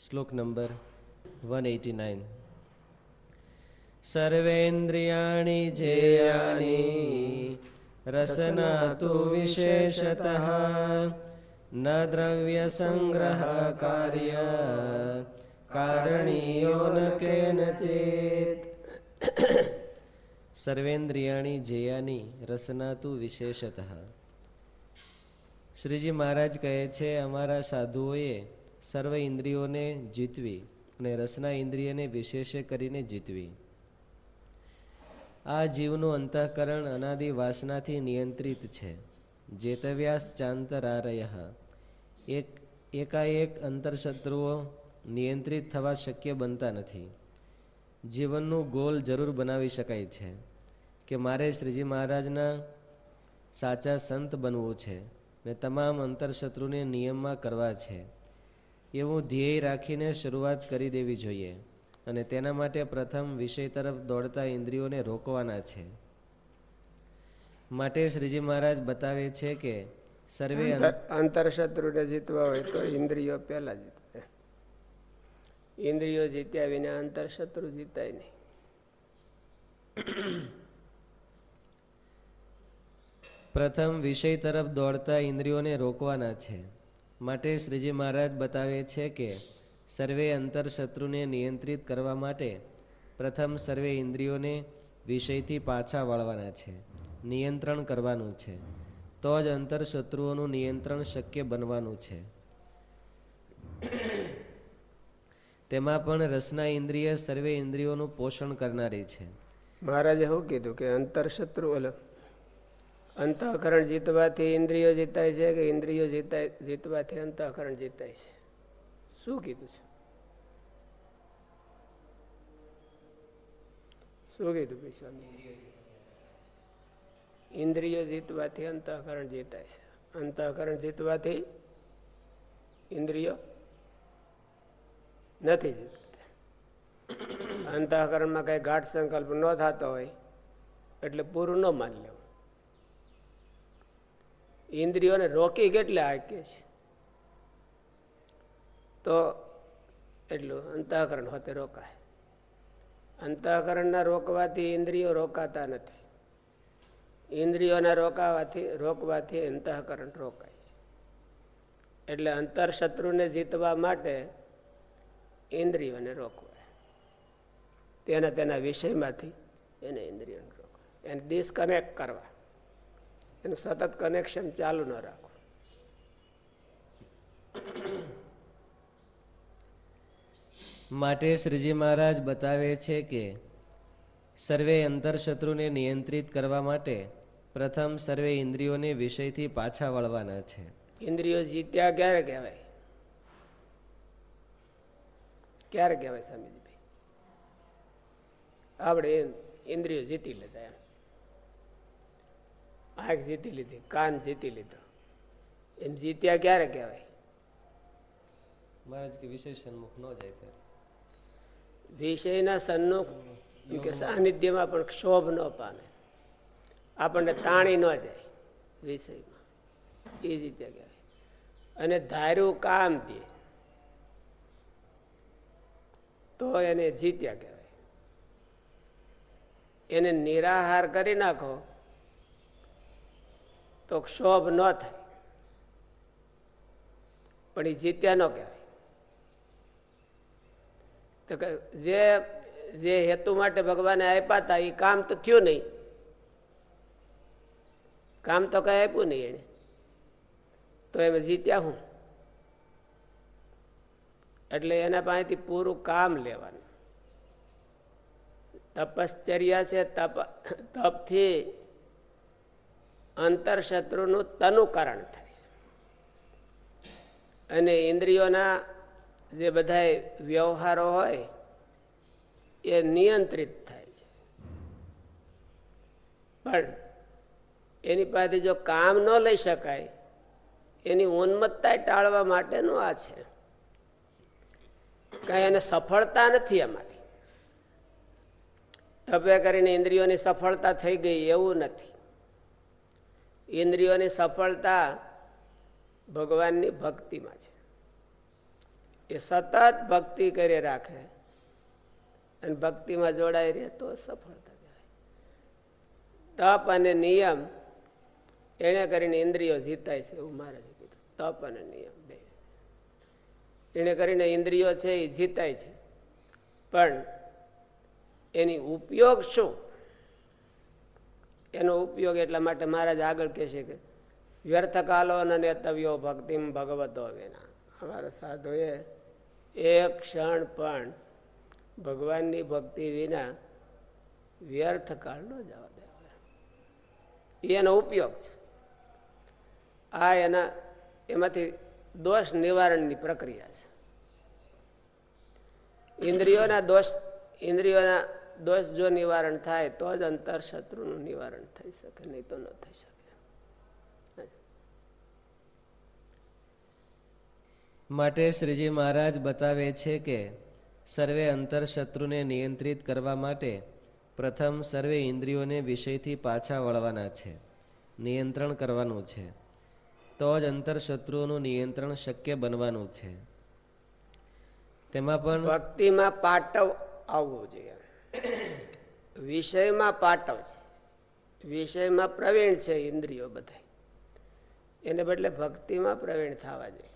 શ્લોક number one eighty nine. સર્વેન્દ્રિયાણી જેયાની રસના તો વિશેષત, ન દ્રવ્ય સંગ્રહ કાર્ય કારણીયો ન કેનચિત. સર્વેન્દ્રિયાણી જેયાની રસના તુ વિશેષતઃ. શ્રીજી મહારાજ કહે છે, અમારા સાધુઓએ સર્વ ઇન્દ્રિયોને જીતવી અને રસના ઇન્દ્રિયને વિશેષ કરીને જીતવી. આ જીવનું અંતઃકરણ અનાદિ વાસનાથી નિયંત્રિત છે. જેતવ્યાસ ચાંતરારય. એક એકાએક અંતરશત્રુઓ નિયંત્રિત થવા શક્ય બનતા નથી. જીવનનું ગોલ જરૂર બનાવી શકાય છે કે મારે શ્રીજી મહારાજના સાચા સંત બનવું છે ને તમામ અંતરશત્રુને નિયમમાં કરવા છે. એવું ધ્યેય રાખીને શરૂઆત કરી દેવી જોઈએ અને તેના માટે પ્રથમ વિષય તરફ દોડતા ઇન્દ્રિયોને રોકવાના છે. માટે શ્રીજી મહારાજ બતાવે છે કે સર્વે અંતરશત્રુને જીતવા હોય તો ઇન્દ્રિયો પહેલા જીતવે ઇન્દ્રિયો જીત્યા વિના અંતરશત્રુ જીતાય નહીં. પ્રથમ વિષય તરફ દોડતા ઇન્દ્રિયોને રોકવાના છે. માટે શ્રીજી મહારાજ બતાવે છે કે સર્વે અંતરશત્રુને નિયંત્રિત કરવા માટે પ્રથમ સર્વે ઇન્દ્રિયોને વિષયથી પાછા વાળવાના છે, નિયંત્રણ કરવાનું છે. તો જ અંતરશત્રુઓનું નિયંત્રણ શક્ય બનવાનું છે. તેમાં પણ રસના ઇન્દ્રિય સર્વે ઇન્દ્રિયોનું પોષણ કરનારી છે. મહારાજે શું કીધું કે અંતરશત્રુ ઓલો અંતઃકરણ જીતવાથી ઇન્દ્રિયો જીતાય છે કે ઇન્દ્રિયો જીતાય જીતવાથી અંતઃકરણ જીતાય છે? શું કીધું છે? શું કીધું સ્વામી? ઇન્દ્રિયો જીતવાથી અંતઃકરણ જીતાય છે. અંતઃકરણ જીતવાથી ઇન્દ્રિયો નથી જીતતા. અંતઃકરણમાં કઈ ગાઢ સંકલ્પ ન થતો હોય, એટલે પૂરું ન માની લેવું. ઇન્દ્રિયોને રોકી કેટલે હાકીએ છે? તો એટલું, અંતઃકરણ હોતે રોકાય. અંતઃકરણના રોકવાથી ઇન્દ્રિયો રોકાતા નથી. ઇન્દ્રિયોના રોકાવાથી, રોકવાથી અંતઃકરણ રોકાય છે. એટલે અંતરશત્રુને જીતવા માટે ઇન્દ્રિયોને રોકવા તેના તેના વિષયમાંથી એને ઇન્દ્રિયોને રોકવા એને ડિસ્કનેક્ટ કરવા. એનું સતત કનેક્શન ચાલુ ન રાખવું માટે શ્રીજી મહારાજ બતાવે છે કે સર્વે અંતરશત્રુને નિયંત્રિત કરવા માટે પ્રથમ સર્વે ઇન્દ્રિયોને વિષયથી પાછા વળવાના છે. ઇન્દ્રિયો જીત્યા ક્યારે કહેવાય? ક્યારે કહેવાય સ્વામીજીભાઈ આપણે ઇન્દ્રિયો જીતી લેતા એમ. આંખ જીતી લીધી કાન જીતી લીધો. એમ જીત્યા ક્યારે કહેવાય? મહારાજ કે વિષય સન્મુખ ન જાય ત્યારે. વિષયના સન્મુખ કે સાનિધ્યમાં પણ ક્ષોભ ન પામે. આપણને તાણી ન જાય વિષયમાં. એ રીતે કહેવાય. અને ધાર્યું કામ દે તો એને જીત્યા કહેવાય. એને નિરાહાર કરી નાખો તો ક્ષોભ ન થાય. પણ એ જીત્યા ન કહેવાય. તો જે જે હેતુ માટે ભગવાને આપ્યા હતા એ કામ તો થયું નહીં. કામ તો કઈ આપ્યું નહીં એને તો એમ જીત્યા હું? એટલે એના પાસેથી પૂરું કામ લેવાનું. તપશ્ચર્યા છે, તપ, તપથી અંતરશત્રુનું તનુકરણ થાય અને ઇન્દ્રિયોના જે બધા વ્યવહારો હોય, એ નિયંત્રિત થાય છે. પણ એની પાસે જો કામ ન લઈ શકાય, એની ઉન્મત્તા ટાળવા માટેનું આ છે. કઈ એને સફળતા નથી અમારી. તપે કરીને ઇન્દ્રિયોની સફળતા થઈ ગઈ એવું નથી. ઇન્દ્રિયોની સફળતા ભગવાનની ભક્તિમાં છે. એ સતત ભક્તિ કરી રાખે અને ભક્તિમાં જોડાઈ રહે તો સફળતા કહેવાય. તપ અને નિયમ એને કરીને ઇન્દ્રિયો જીતાય છે એવું મારે કીધું. તપ અને નિયમ બે. એને કરીને ઇન્દ્રિયો છે એ જીતાય છે. પણ એની ઉપયોગ શું? એનો ઉપયોગ એટલા માટે મહારાજ આગળ કહેશે કે વ્યર્થ કાલો અને તવ્યો ભક્તિ ભગવતો વિના. અમારા સાધુએ એક ક્ષણ પણ ભગવાનની ભક્તિ વિના વ્યર્થ કાળ ન જવા દેવા. એનો ઉપયોગ છે. આ એના, એમાંથી દોષ નિવારણની પ્રક્રિયા છે. ઇન્દ્રિયોના દોષ, ઇન્દ્રિયોના દોષ જો નિવારણ થાય તો જ અંતર શત્રુનું નિવારણ થઈ શકે નહીં તો ન થઈ શકે. માટે શ્રીજી મહારાજ બતાવે છે કે સર્વે અંતર શત્રુને નિયંત્રિત કરવા માટે પ્રથમ સર્વે ઇન્દ્રિયોને વિષયથી પાછા વળવાના છે નિયંત્રણ કરવાનું છે. તો જ અંતર શત્રુઓનું નિયંત્રણ શક્ય બનવાનું છે. તેમાં પણ ભક્તિમાં પાટવ આવવો જોઈએ. વિષયમાં પાટવ છે. વિષયમાં પ્રવીણ છે ઇન્દ્રિયો બધા. એને બદલે ભક્તિમાં પ્રવીણ થવા જોઈએ.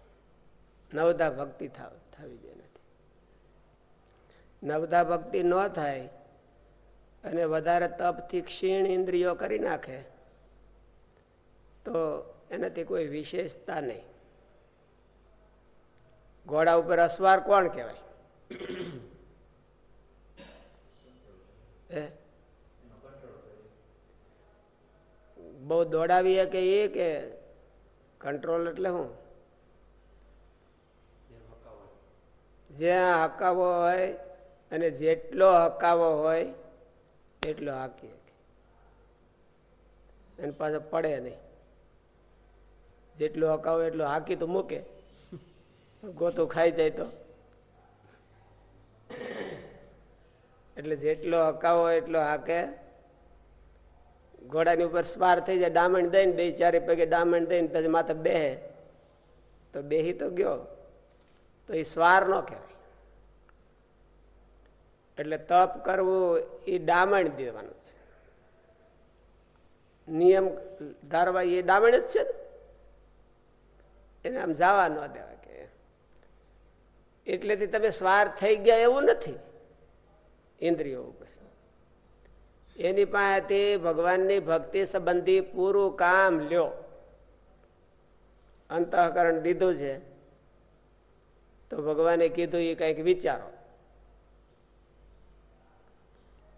નવધા ભક્તિ થવી જોઈએ નથી. નવધા ભક્તિ ન થાય અને વધારે તપથી ક્ષીણ ઇન્દ્રિયો કરી નાખે, તો એનાથી કોઈ વિશેષતા નહીં. ઘોડા ઉપર અસવાર કોણ કહેવાય? બહુ દોડાવીએ કે એ કે કંટ્રોલ એટલે શું જ્યાં હકાવો હોય અને જેટલો હકાવો હોય એટલો હાકીએ એને પાછો પડે નહીં. જેટલું હકાવો એટલું હાકી તો મૂકે. ગોતું ખાઈ જાય તો. એટલે જેટલો હકાવો એટલો હાકે. ઘોડાની ઉપર સ્વાર થઈ જાય, ડામણ દઈને બે, ચારે પગે ડામણ દઈને પછી માથે બેહે. તો બેહી તો ગયો. તો એ સ્વાર ન કહેવાય. એટલે તપ કરવું એ ડામણ દેવાનું છે. નિયમ ધારવા એ ડામણ જ છે એને આમ જવા ન દેવા કે. એટલેથી તમે સ્વાર થઈ ગયા એવું નથી. ઇન્દ્રિયો ઉપર એની પાસેથી ભગવાનની ભક્તિ સંબંધી પૂરું કામ લ્યો. અંતઃકરણ દીધું છે, તો ભગવાને કીધું એ કંઈક વિચારો.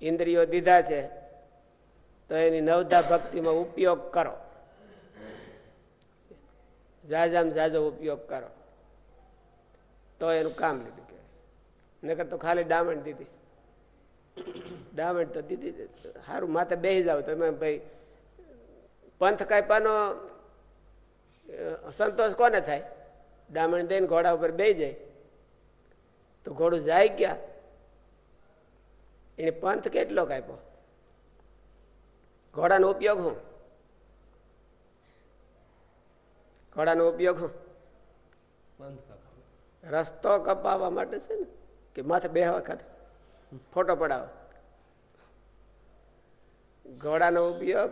ઇન્દ્રિયો દીધા છે, તો એની નવધા ભક્તિમાં ઉપયોગ કરો. જાજામ જાજો ઉપયોગ કરો. તો એનું કામ લીધું કે નકર તો ખાલી ડામણ દીધી ડામણ તો દીદી સારું માથે બેસી જાવ તમે ભાઈ પંથ કાપ્યાનો સંતોષ કોને થાય? ડામણ દઈને ઘોડા ઉપર બે જાય. તો ઘોડું જાય ક્યાં? એને પંથ કેટલો કાપ્યો? ઘોડાનો ઉપયોગ શું? ઘોડાનો ઉપયોગ શું? રસ્તો કપાવવા માટે છે ને કે માથે બેહવા ખાતે? ફોટો પડાવો. ઘોડાનો ઉપયોગ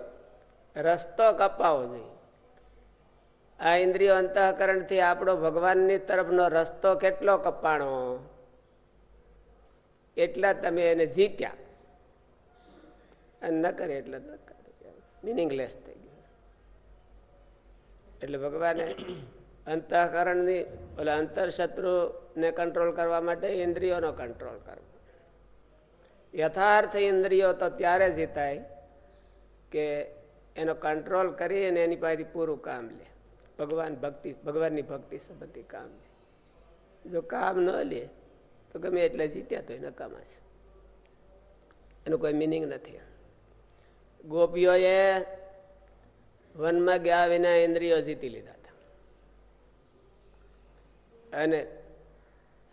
રસ્તો કપાવો જોઈએ. આ ઇન્દ્રિયો અંતઃકરણથી આપણો ભગવાનની તરફનો રસ્તો કેટલો કપાણો? એટલા તમે એને જીત્યા. અને ન કરે એટલે ન મિનિંગલેસ થઈ ગયું. એટલે ભગવાને અંતઃકરણની, ઓલે અંતરશત્રુને કંટ્રોલ કરવા માટે ઇન્દ્રિયોનો કંટ્રોલ કરવો. યથાર્થ ઇન્દ્રિયો તો ત્યારે જીતાય કે એનો કંટ્રોલ કરી અને એની પાસેથી પૂરું કામ લે. ભગવાન ભક્તિ, ભગવાનની ભક્તિ સંબંધી કામ લે. જો કામ ન લે, તો ગમે એટલે જીત્યા તો એ નકામા છે. એનું કોઈ મિનિંગ નથી. ગોપીઓએ વનમાં ગયા વિના ઇન્દ્રિયો જીતી લીધા હતા. અને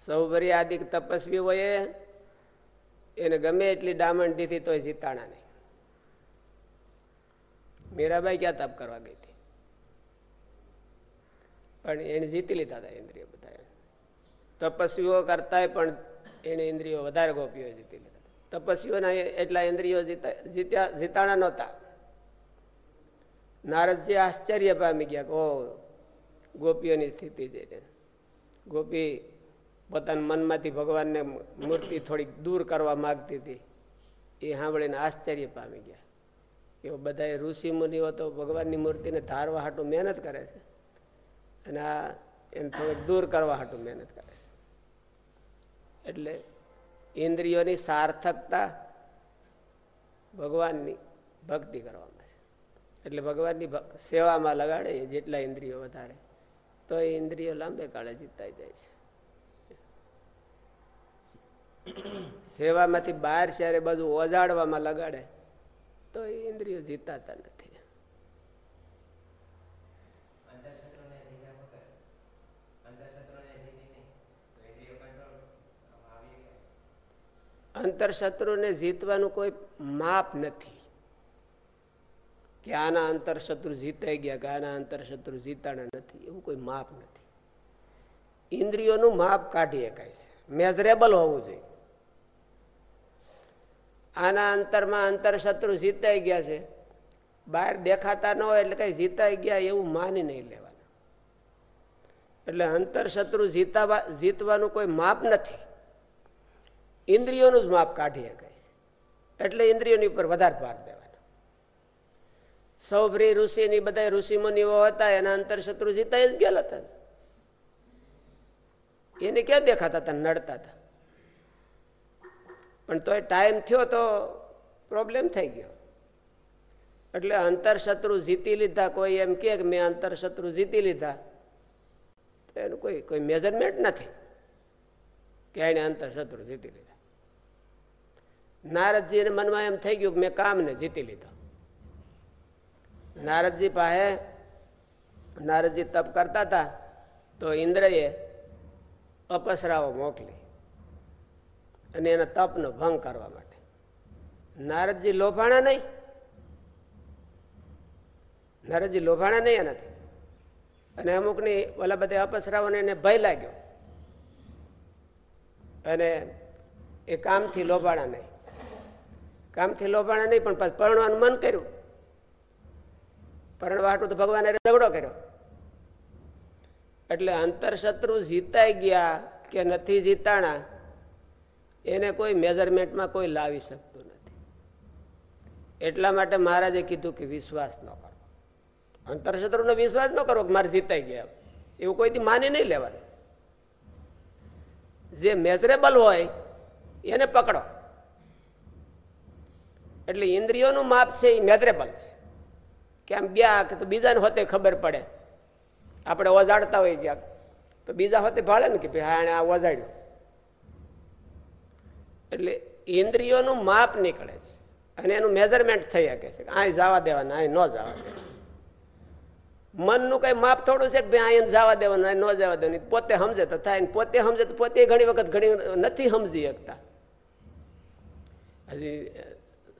સૌભરી આદિક તપસ્વીઓએ એને ગમે એટલી ડામંડ દીધી તોય જીતાણા નહીં. મીરાબાઈ ક્યાં તપ કરવા ગઈ હતી? પણ એને જીતી લીધા હતા ઇન્દ્રિય બધા તપસ્વીઓ કરતા પણ એને ઇન્દ્રિયો વધારે ગોપીઓ જીતી લીધા તપસ્વીઓના એટલા ઇન્દ્રિયો જીત્યા, જીતાણા નહોતા. નારદજી આશ્ચર્ય પામી ગયા કે ઓ ગોપીઓની સ્થિતિ છે. ગોપી પોતાના મનમાંથી ભગવાનને મૂર્તિ થોડીક દૂર કરવા માગતી હતી. એ સાંભળીને આશ્ચર્ય પામી ગયા. કે બધા ઋષિ મુનિઓ તો ભગવાનની મૂર્તિને ધારવા હાટું મહેનત કરે છે. અને આ એને થોડુંક દૂર કરવા હાટું મહેનત કરે છે. એટલે ઇન્દ્રિયોની સાર્થકતા ભગવાનની ભક્તિ કરવામાં છે. એટલે ભગવાનની સેવામાં લગાડે જેટલા ઇન્દ્રિયો વધારે, તો એ ઇન્દ્રિયો લાંબે કાળે જીતાઈ જાય છે. સેવામાંથી બહાર શહેરે બધું ઓજાડવામાં લગાડે તો એ ઇન્દ્રિયો જીતાતા નથી. અંતરશત્રુને જીતવાનું કોઈ માપ નથી. કે આના અંતરશત્રુ જીતાઈ ગયા કે આના અંતરશત્રુ જીતાણા નથી એવું કોઈ માપ નથી. ઇન્દ્રિયોનું માપ કાઢી શકાય છે. મેઝરેબલ હોવું જોઈએ. આના અંતરમાં અંતરશત્રુ જીતાઈ ગયા છે. બહાર દેખાતા ન હોય એટલે કઈ જીતાઈ ગયા એવું માની નહીં લેવાનું. એટલે અંતરશત્રુ જીતાવા, જીતવાનું કોઈ માપ નથી. ઇન્દ્રિયોનું જ માપ કાઢી શકાય એટલે ઇન્દ્રિયોની ઉપર વધારે ભાર દેવાનો. સૌભ્રી ઋષિની બધા ઋષિ મુનિઓ હતા, એના અંતરશત્રુ જીતાઈ જ ગયેલા હતા. એને ક્યાં દેખાતા હતા? નડતા હતા. પણ તોય ટાઈમ થયો તો પ્રોબ્લેમ થઈ ગયો. એટલે અંતરશત્રુ જીતી લીધા, કોઈ એમ કે મેં અંતરશત્રુ જીતી લીધા. તો એનું કોઈ કોઈ મેજરમેન્ટ નથી કે એને અંતરશત્રુ જીતી લીધા. નારદજીને મનમાં એમ થઈ ગયું કે મેં કામને જીતી લીધો. નારદજી પાસે, નારદજી તપ કરતા હતા, તો ઇન્દ્રએ અપસરાઓ મોકલી. અને એના તપનો ભંગ કરવા માટે. નારદજી લોભાણા નહીં. નારદજી લોભાણા નહીં એનાથી અને અમુકની ઓલા બધા અપસરાઓને એને ભય લાગ્યો. અને એ કામથી લોભાણા નહીં. કામથી લોભાણા નહીં, પણ પરણવાનું મન કર્યું. પરણવા હાટું તો ભગવાને ઝઘડો કર્યો. એટલે અંતરશત્રુ જીતાઈ ગયા કે નથી જીતાણા એને કોઈ મેજરમેન્ટમાં કોઈ લાવી શકતું નથી. એટલા માટે મહારાજે કીધું કે વિશ્વાસ ન કરો. અંતરશત્રુનો વિશ્વાસ ન કરો કે મારે જીતાઈ ગયા. એવું કોઈથી માની નહીં લેવાનું. જે મેઝરેબલ હોય, એને પકડો. એટલે ઇન્દ્રિયોનું માપ છે એ મેઝરેબલ છે. કે આમ ગયા કે તો બીજાને હોતે ખબર પડે. આપણે ઓજાડતા હોય ગયા તો બીજા હોતે ભાળે ને કે ભાઈ હા આ ઓજાડ્યું. એટલે ઇન્દ્રિયોનું માપ નીકળે છે. અને એનું મેજરમેન્ટ થઈ શકે છે અહીં જવા દેવાના અહીં ન જવા દેવાના. મનનું કઈ માપ થોડું છે કે ભાઈ અહીં જવા દેવાનું અહીં ન જવા દેવાનું. પોતે સમજે તો થાય પોતે સમજે તો પોતે ઘણી વખત ઘણી નથી સમજી શકતા. હજી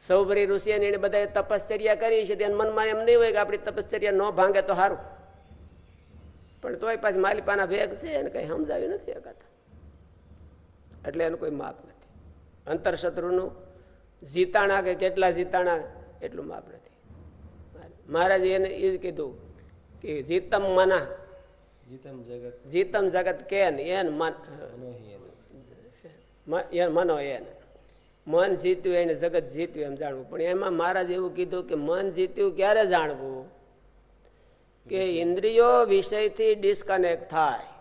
સૌભરી ઋષિ એને બધાએ તપશ્ચર્યા કરી છે, તેના મનમાં એમ નહીં હોય કે આપણી તપશ્ચર્યા ન ભાંગે તો સારું પણ તોય પાછી માલિપાના ભેગ છે એને કઈ સમજાવી નથી શકાતા. એટલે એનું કોઈ માપ નથી. અંતરશત્રુનું જીતાણા કે કેટલા જીતાણા એટલું માપ નથી. મહારાજે એને એ જ કીધું કે જીતમ મના. જીતમ જગત. જીતમ જગત કેન એન મન. મનો એન. મન જીત્યું એને જગત જીત્યું એમ જાણવું. પણ એમાં મહારાજ એવું કીધું કે મન જીત્યું ક્યારે જાણવું? કે ઇન્દ્રિયો વિષયથી ડિસ્કનેક્ટ થાય.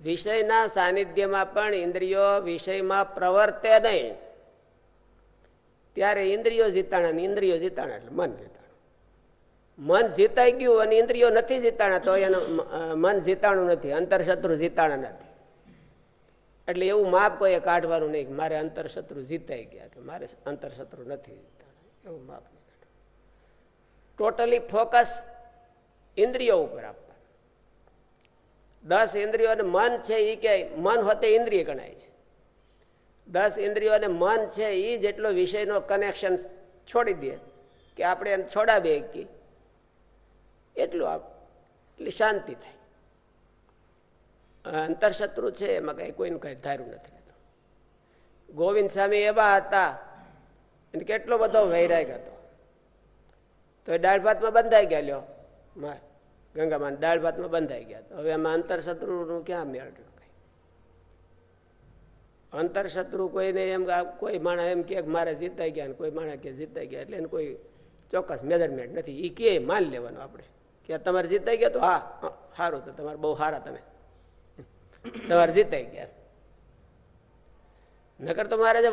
વિષયના સાનિધ્યમાં પણ ઇન્દ્રિયો વિષયમાં પ્રવર્તે નહીં. ત્યારે ઇન્દ્રિયો જીતાણા ઇન્દ્રિયો જીતાણા એટલે મન જીતાણું. મન જીતાઈ ગયું અને ઇન્દ્રિયો નથી જીતાણા તો એનું મન જીતાણું નથી, અંતરશત્રુ જીતાણા નથી. એટલે એવું માપ કોઈએ કાઢવાનું નહીં મારે અંતરશત્રુ જીતાઈ ગયા કે મારે અંતરશત્રુ નથી જીતાણા. એવું માપ નહીં ટોટલી ફોકસ ઇન્દ્રિયો ઉપર આપવા દસ ઇન્દ્રિયો અને મન છે એ કે મન હોતે ઇન્દ્રિય ગણાય છે. દસ ઇન્દ્રિયો અને મન છે એ જેટલો વિષયનો કનેક્શન છોડી દે કે આપણે એને છોડાવીએ કે એટલું એટલી શાંતિ થાય. અંતરશત્રુ છે એમાં કંઈ કોઈનું કંઈ ધાર્યું નથી રહેતું. ગોવિંદ સ્વામી એવા હતા, એને કેટલો બધો વૈરાગ હતો. તો એ દાળ ભાતમાં બંધાઈ ગયેલો. લ્યો માં ગંગામાં દાળ ભાતમાં બંધાઈ ગયા હવે એમાં અંતરશત્રુનું ક્યાં મેળ અંતરશત્રુ કોઈને એમ કોઈ માણસ એમ કે મારે જીતાઈ ગયા કોઈ માણસ કે જીતાઈ ગયા એટલે એને કોઈ ચોક્કસ મેજરમેન્ટ નથી. એ કે માન લેવાનું આપણે. કે તમારે જીતાઈ ગયા તો હા સારું તો તમારે બહુ સારા તમે. તમારે જીતાઈ ગયા. નકર તો મારે જે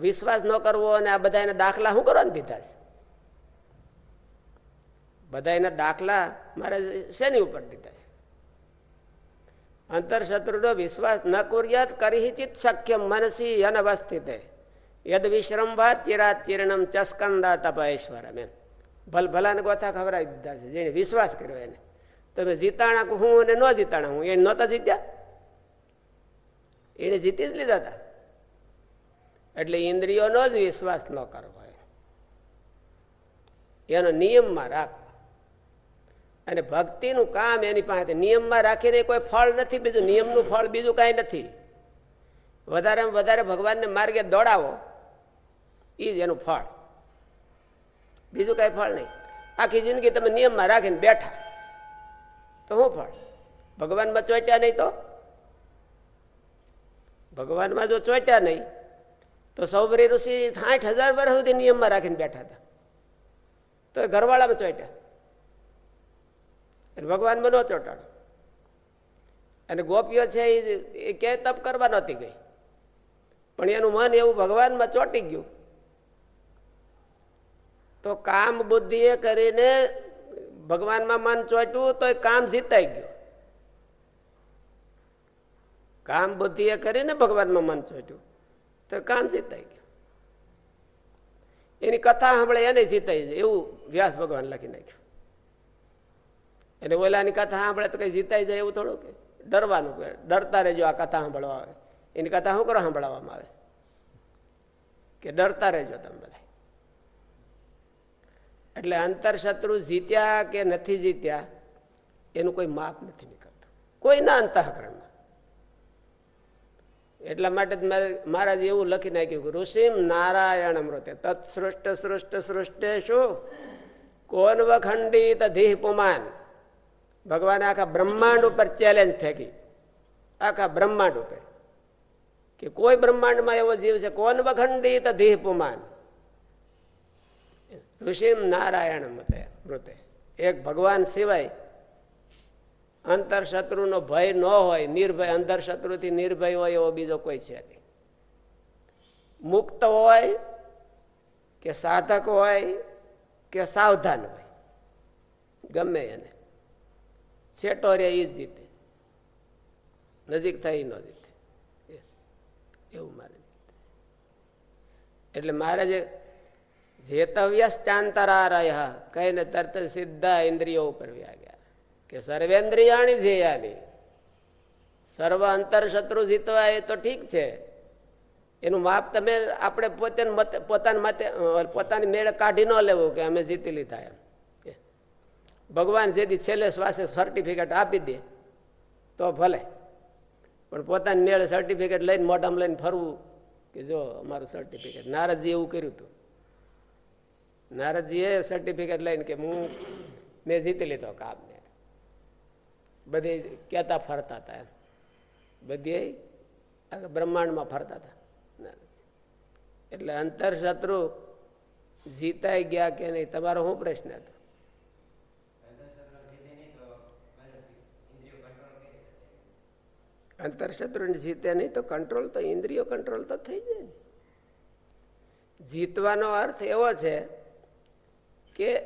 વિશ્વાસ ન કરવો અને આ બધા દાખલા શું કરવાનું દીધા છે? બધા એના દાખલા મારે શેની ઉપર દીધા છે? અંતરશત્રુનો વિશ્વાસ ન કુર્યાત કરી ચિત શક્ય મનસી અનવસ્થિત. યદ વિશ્રંભાત ચિરાત ચિરણમ ચસ્કંદા તપેશ્વરમ એમ. ભલ ભલાને ગોથા ખવડાવી દીધા છે જેને વિશ્વાસ કર્યો એને. તમે જીતાણા હું અને ન જીતાણા હું એને નહોતા જીત્યા? એને જીતી જ લીધા હતા. એટલે ઇન્દ્રિયોનો જ વિશ્વાસ ન કરવો એનો નિયમમાં રાખવો અને ભક્તિનું કામ એની પાસે. નિયમમાં રાખીને કોઈ ફળ નથી બીજું. નિયમનું ફળ બીજું કાંઈ નથી. વધારેમાં વધારે ભગવાનને માર્ગે દોડાવો. એ જ એનું ફળ. બીજું કાંઈ ફળ નહીં. આખી જિંદગી તમે નિયમમાં રાખીને બેઠા. તો શું ફળ? ભગવાનમાં ચોટ્યા નહીં તો? ભગવાનમાં જો ચોટ્યા નહીં, તો સૌભરી ઋષિ સાઠ હજાર વર્ષ સુધી નિયમમાં રાખીને બેઠા હતા. તો એ ઘરવાળામાં ચોટ્યા. ભગવાનમાં ન ચોંટાડો અને ગોપીઓ છે એ ક્યાંય તપ કરવા નહોતી ગઈ. પણ એનું મન એવું ભગવાનમાં ચોંટી ગયું. તો કામ બુદ્ધિએ કરીને ભગવાનમાં મન ચોટ્યું તો એ કામ જીતાઈ ગયું. કામ બુદ્ધિએ કરીને ભગવાનમાં મન ચોટ્યું તો કામ જીતાઈ ગયું. એની કથા સાંભળે એને જીતાઈ જાય એવું વ્યાસ ભગવાન લખી નાખ્યું. એને ઓલાની કથા સાંભળે તો કઈ જીતાઈ જાય એવું થોડું કે ડરવાનું કે ડરતા રહેજો આ કથા સાંભળવા આવે. એની કથા શું કરો સાંભળવામાં આવે? કે ડરતા રહેજો તમે બધા એટલે અંતરશત્રુ જીત્યા કે નથી જીત્યા, એનું કોઈ માપ નથી નીકળતું. કોઈના અંતઃકરણમાં. એટલા માટે જ મહારાજ એવું લખી નાખ્યું કે ઋષિમ નારાયણ અમૃતે તત્સૃષ્ટ સૃષ્ટ સૃષ્ટે શું કોન વખંડિત ધીહ પુમાન. ભગવાને આખા બ્રહ્માંડ ઉપર ચેલેન્જ ફેંકી. આખા બ્રહ્માંડ ઉપર. કે કોઈ બ્રહ્માંડમાં એવો જીવ છે, કોન વખંડિત ધીહ પુમાન ઋષિ નારાયણ મતે, મૃતે. એક ભગવાન સિવાય અંતર શત્રુનો ભય ન હોય, નિર્ભય અંતર શત્રુથી નિર્ભય હોય એવો બીજો કોઈ છે નહીં. મુક્ત હોય કે સાધક હોય કે સાવધાન હોય. ગમે એને. છેટો રે એ જ જીતે. નજીક થાય ન જીતે. એવું મારે એટલે મારે જે જેતવ્યસ ચાંતરા રહ્યા કહીને તરત સીધા ઇન્દ્રિયો ઉપર વ્યાગ્યા કે સર્વેન્દ્રિયાણી જેયાની સર્વ અંતર શત્રુ જીતવા એ તો ઠીક છે. એનું માપ તમે આપણે પોતે પોતાના માટે પોતાની મેળ કાઢી ન લેવું કે અમે જીતી લીધા એમ. ભગવાન જેથી છેલ્લે શ્વાસે સર્ટિફિકેટ આપી દે, તો ભલે. પણ પોતાની મેળે સર્ટિફિકેટ લઈને મોઢામાં લઈને ફરવું કે જો અમારું સર્ટિફિકેટ નારદજી એવું કર્યું હતું. નારદજીએ સર્ટિફિકેટ લઈને કે હું, મેં જીતી લીધો કામ ને બધી કહેતા ફરતા હતા એમ. બધી બ્રહ્માંડમાં ફરતા હતા. એટલે અંતર શત્રુ જીતાઈ ગયા કે નહીં, તમારો શું પ્રશ્ન હતો? અંતરશત્રુ જીતે નહીં તો કંટ્રોલ તો ઇન્દ્રિયો કંટ્રોલ તો થઈ જાય જીતવાનો અર્થ એવો છે કે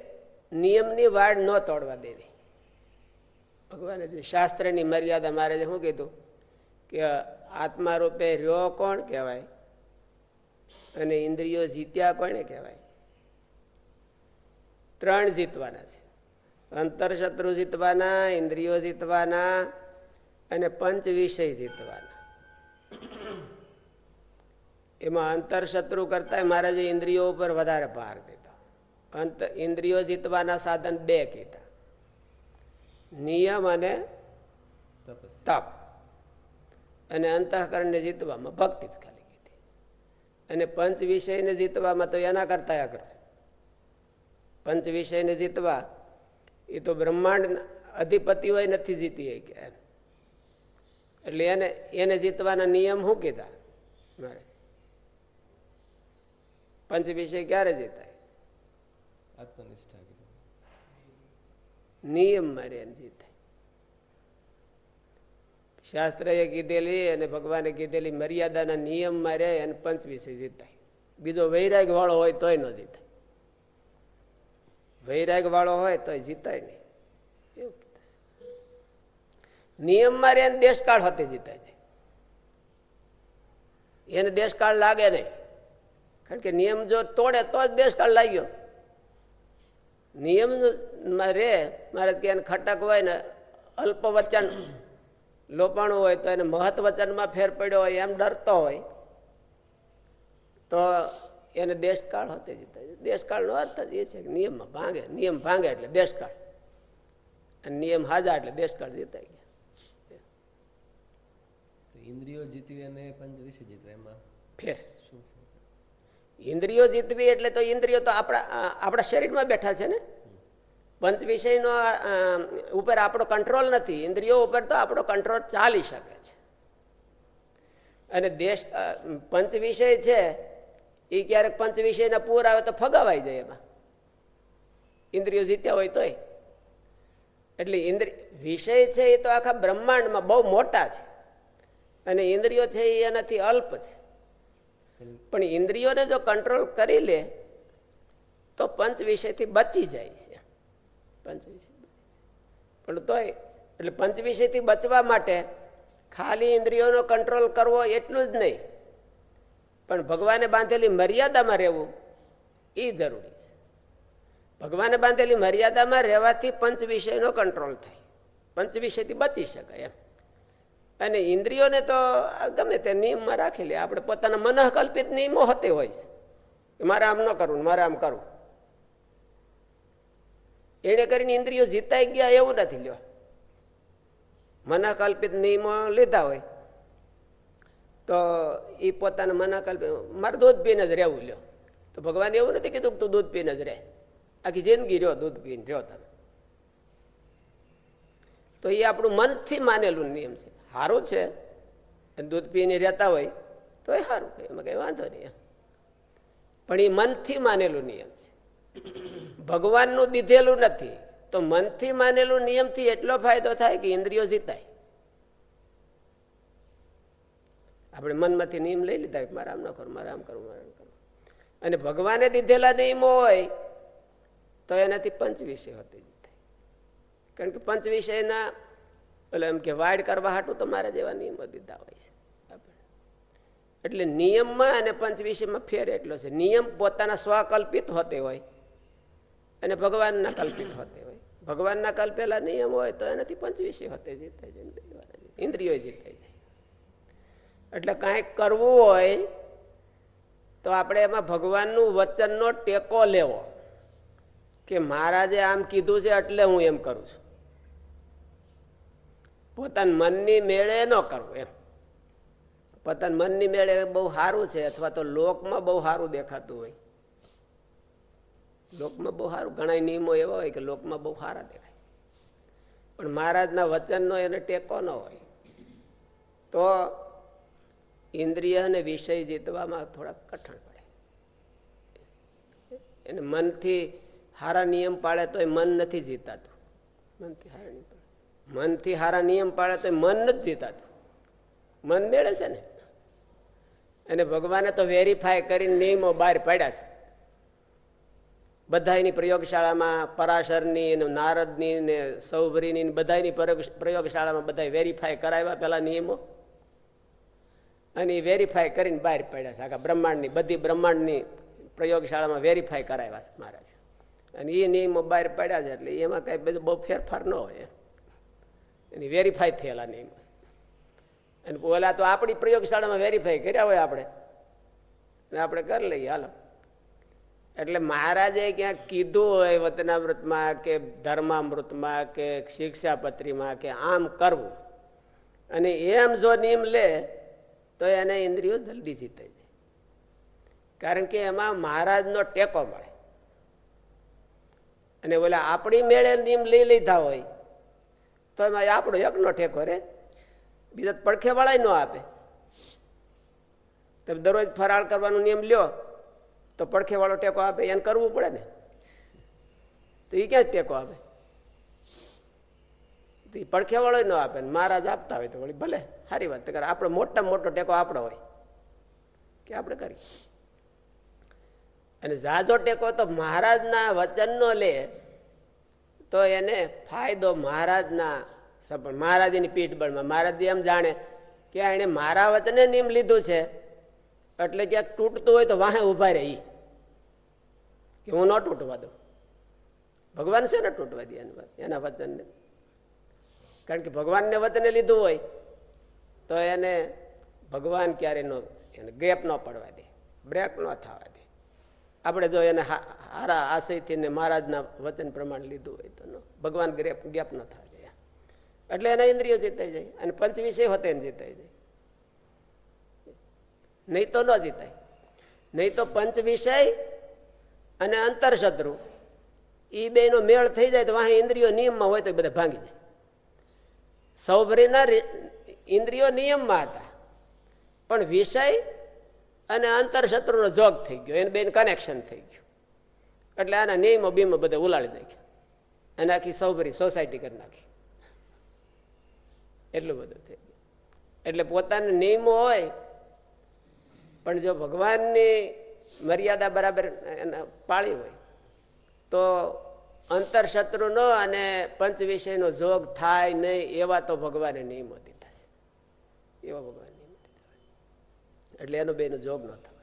નિયમની વાડ ન તોડવા દેવી. ભગવાને શાસ્ત્રની મર્યાદા મારે શું કીધું કે આત્મા રૂપે રહ્યો કોણ કહેવાય? અને ઇન્દ્રિયો જીત્યા કોને કહેવાય? ત્રણ જીતવાના છે. અંતરશત્રુ જીતવાના, ઇન્દ્રિયો જીતવાના અને પંચ વિષય જીતવાના. એમાં અંતરશત્રુ કરતા મહારાજે ઇન્દ્રિયો ઉપર વધારે ભાર દીધો. અંત ઇન્દ્રિયો જીતવાના સાધન બે કીધા. નિયમ અને તપ. અને અંતઃકરણને જીતવામાં ભક્તિ જ ખાલી કીધી. અને પંચ વિષયને જીતવામાં તો એના કરતા આગળ પંચ વિષયને જીતવા એ તો બ્રહ્માંડ અધિપતિ હોય નથી જીતી કે એટલે એને એને જીતવાના નિયમ શું કીધા? મારે. પંચ વિષય ક્યારે જીતાય? આત્મનિષ્ઠા નિયમ મારે એને જીતાય. શાસ્ત્રએ કીધેલી અને ભગવાને કીધેલી મર્યાદાના નિયમ મારે એને પંચ વિષય જીતાય. બીજો વૈરાગ વાળો હોય તોય ન જીતાય. વૈરાગ વાળો હોય તોય જીતાય નહીં. નિયમ રહે દેશકાળ હોતી જીતાય જાય. એને દેશકાળ લાગે નહીં. કારણ કે નિયમ જો તોડે તો જ દેશકાળ લાગ્યો. નિયમ રે મારે કે એને ખટક હોય ને, અલ્પ વચન લોપાણું હોય તો એને મહત્ વચનમાં ફેર પડ્યો હોય, એમ ડરતો હોય, તો એને દેશકાળ હોતે જીતા દેશકાળનો અર્થ જ એ છે કે નિયમમાં ભાંગે, નિયમ ભાંગે એટલે દેશકાળ. અને નિયમ હાજા એટલે દેશકાળ તો ઇન્દ્રિયો જીતવી અને પંચ વિશે જીતવા એમાં ફેર. શું ઇન્દ્રિયો જીતવી એટલે તો ઇન્દ્રિયો તો આપણા આપણા શરીરમાં બેઠા છે ને? પંચ વિષયનો ઉપર આપણો કંટ્રોલ નથી ઇન્દ્રિયો ઉપર તો આપણો કંટ્રોલ ચાલી શકે છે. અને દેશ પંચ વિષય છે એ ક્યારેક પંચ વિષયના પૂર આવે તો ફગાવાઈ જાય એમાં. ઇન્દ્રિયો જીત્યા હોય તોય. એટલે ઇન્દ્રિય વિષય છે એ તો આખા બ્રહ્માંડમાં બહુ મોટા છે. અને ઇન્દ્રિયો છે એ એનાથી અલ્પ છે. પણ ઇન્દ્રિયોને જો કંટ્રોલ કરી લે, તો પંચ વિષયથી બચી જાય છે. પંચ વિષય. પણ તોય, એટલે પંચ વિષયથી બચવા માટે ખાલી ઇન્દ્રિયોનો કંટ્રોલ કરવો એટલું જ નહીં. પણ ભગવાને બાંધેલી મર્યાદામાં રહેવું એ જરૂરી છે. ભગવાને બાંધેલી મર્યાદામાં રહેવાથી પંચ વિષયનો કંટ્રોલ થાય. પંચ વિષયથી બચી શકાય એમ. અને ઇન્દ્રિયોને તો ગમે તે નિયમમાં રાખી લે. આપણે પોતાના મનઃકલ્પિત નિયમો હોતે હોય મારે આમ ન કરવું મારે આમ કરવું. એને કરીને ઇન્દ્રિયો જીતાઈ ગયા એવું નથી લ્યો. મનઃકલ્પિત નિયમો લીધા હોય તો એ પોતાના મનઃકલ્પિત મારે દૂધ પીને જ રહેવું લ્યો. તો ભગવાન એવું નથી કીધું તું દૂધ પીને જ રહે. આખી જિંદગી રહ્યો દૂધ પીને રહ્યો તમે. તો એ આપણું મનથી માનેલું નિયમ છે. સારું છે. દૂધ પીને રહેતા હોય તો એ સારું એમાં કઈ વાંધો નહીં પણ એ મનથી માનેલું નિયમ છે. ભગવાનનું દીધેલું નથી. તો મનથી માનેલું નિયમથી એટલો ફાયદો થાય કે ઇન્દ્રિયો જીતાય. આપણે મનમાંથી નિયમ લઈ લીધા મારે આમ ન કરું, મારે આમ કરવું મારે કરવું અને ભગવાને દીધેલા નિયમો હોય તો એનાથી પંચ વિષય હોતી થાય કારણ કે પંચ વિષયના એટલે એમ કે વાડ કરવા હાટું તો મારા જેવા નિયમો દીધા હોય છે. એટલે નિયમમાં અને પંચ વિષયમાં ફેર એટલો છે. નિયમ પોતાના સ્વકલ્પિત હોતે હોય અને ભગવાનના કલ્પિત હોતે હોય. ભગવાનના કલ્પેલા નિયમ હોય તો એનાથી પંચ વિષય હોતે જીતે ઇન્દ્રિયો જીતાઈ જાય. એટલે કાંઈક કરવું હોય તો આપણે એમાં ભગવાનનું વચનનો ટેકો લેવો કે મહારાજે આમ કીધું છે એટલે હું એમ કરું છું. પોતાના મનની મેળે ન કરવું એમ. પોતાના મનની મેળે બહુ સારું છે અથવા તો લોકમાં બહુ સારું દેખાતું હોય. લોકમાં બહુ સારું ઘણા નિયમો એવા હોય કે લોકમાં બહુ સારા દેખાય. પણ મહારાજના વચનનો એને ટેકો ન હોય. તો ઇન્દ્રિય અને વિષય જીતવામાં થોડા કઠણ પડે. એને મનથી સારા નિયમ પાડે તો એ મન નથી જીતાતું. મનથી સારા નિયમ મનથી સારા નિયમ પાડે તો મન નથી જીતાતું. મન મેળે છે ને? અને ભગવાને તો વેરીફાય કરીને નિયમો બહાર પાડ્યા છે. બધાની પ્રયોગશાળામાં પરાશરની ને નારદની ને સૌભરીની બધાની પ્રયોગશાળામાં બધા વેરીફાય કરાવ્યા પેલા નિયમો. અને એ વેરીફાય કરીને બહાર પડ્યા છે. આખા બ્રહ્માંડની, બધી બ્રહ્માંડની પ્રયોગશાળામાં વેરીફાય કરાવ્યા છે મહારાજ અને એ નિયમો બહાર પડ્યા છે એટલે એમાં કઈ બધું બહુ ફેરફાર ન હોય એની વેરીફાઈ થયેલા નહીં અને ઓલા તો આપણી પ્રયોગશાળામાં વેરીફાઈ કર્યા હોય આપણે. આપણે કરી લઈએ, હાલો. એટલે મહારાજે ક્યાંક કીધું હોય વતનામૃતમાં કે ધર્મામૃતમાં કે શિક્ષાપત્રીમાં કે આમ કરવું. અને એમ જો નિયમ લે, તો એને ઇન્દ્રિયો જલ્દી જીતે જાય. કારણ કે એમાં મહારાજનો ટેકો મળે. અને ઓલા આપણી મેળે નિયમ લઈ લીધા હોય તો એમાં આપણો એકનો ટેકો રે. બીજા પડખે વાળા ન આપે. તમે દરરોજ ફરાળ કરવાનો નિયમ લ્યો, તો પડખે વાળો ટેકો આપે, એને કરવું પડે ને. તો એ ક્યાં ટેકો આપે? પડખે વાળો ન આપે ને, મહારાજ આપતા હોય તો વળી ભલે, સારી વાત. કરે આપણો મોટા મોટો ટેકો આપણો હોય. કે આપણે કરી અને ઝાઝો ટેકો તો મહારાજના વચનનો લે. તો એને ફાયદો મહારાજના મહારાજની પીઠ બળમાં. મહારાજ એમ જાણે કે એને મારા વચને નિયમ લીધું છે. એટલે ક્યાંક તૂટતું હોય તો વાહે ઊભા રહી કે હું ન તૂટવા દઉં. ભગવાન છે ને તૂટવા દે એના વચનને કારણ કે ભગવાનને વતને લીધું હોય તો એને ભગવાન ક્યારે નો, એને ગેપ ન પડવા દે. બ્રેક ન થવા દે. આપણે જો એને હારા આશયથી ને મહારાજના વચન પ્રમાણે લીધું હોય તો ભગવાન ગ્રેપ ગેપ ન થાય. એટલે એના ઇન્દ્રિયો જીતાઈ જાય. અને પંચ વિષય હોતે જીતાઈ જાય. નહીં તો ન જીતાય. નહીં તો પંચ વિષય અને અંતરશત્રુ. એ બે નો મેળ થઈ જાય તો વાહ ઇન્દ્રિયો નિયમમાં હોય તો બધા ભાંગી જાય. સૌભરીના ઇન્દ્રિયો નિયમમાં હતા. પણ વિષય અને અંતરશત્રુનો જોગ થઈ ગયો. એને બેન કનેક્શન થઈ ગયું. એટલે આના નિયમો, બીમો બધા ઉલાળી નાખ્યા. અને આખી સૌભરી સોસાયટી કરી નાખી. એટલું બધું થઈ ગયું. એટલે પોતાના નિયમો હોય, પણ જો ભગવાનની મર્યાદા બરાબર પાળી હોય, તો અંતર શત્રુનો અને પંચ વિષયનો જોગ થાય નહીં, એવા તો ભગવાને નિયમો દીધા છે. એવા ભગવાન એટલે એનો બેનો જોબ ન થવા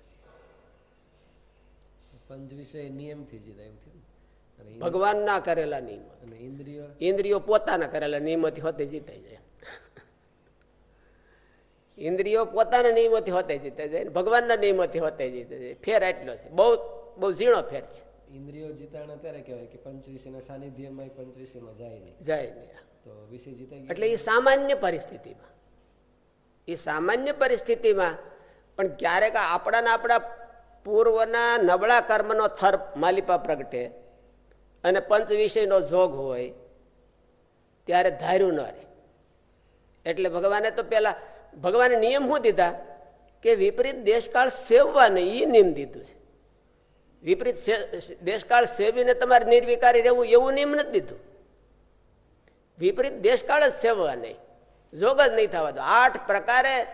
પંચ વિષય નિયમથી જીતા એવું થયું. ભગવાન ના કરેલા નિયમો. ઇન્દ્રિયો? ઇન્દ્રિયો પોતાના કરેલા નિયમોથી હોતે જીતાઈ જાય. ઇન્દ્રિયો પોતાના નિયમોથી હોતે જીતે જાય ભગવાનના નિયમોથી હોતે જીતે જાય. ફેર એટલો છે. બહુ બહુ ઝીણો ફેર છે. ઇન્દ્રિયો જીતાણા ત્યારે કહેવાય કે પંચવિષયના સાનિધ્યમાં પંચવિષયમાં જાય નહીં. જાય નહીં. તો વિષય જીતાઈ એટલે એ સામાન્ય પરિસ્થિતિમાં એ સામાન્ય પરિસ્થિતિમાં પણ ક્યારેક આપણા આપણા પૂર્વના નબળા કર્મનો થર માલિપા પ્રગટે અને પંચ વિષયનો જોગ હોય ત્યારે ધાર્યું ન રહે. એટલે ભગવાને તો પેલા, ભગવાને નિયમ શું દીધા? કે વિપરીત દેશકાળ સેવવા નહીં એ નિયમ દીધું છે. વિપરીત દેશકાળ સેવીને તમારે નિર્વિકારી રહેવું એવું નિયમ નથી દીધું. વિપરીત દેશકાળ જ સેવવા નહીં. જોગ જ નહીં થવા દો. આઠ પ્રકારે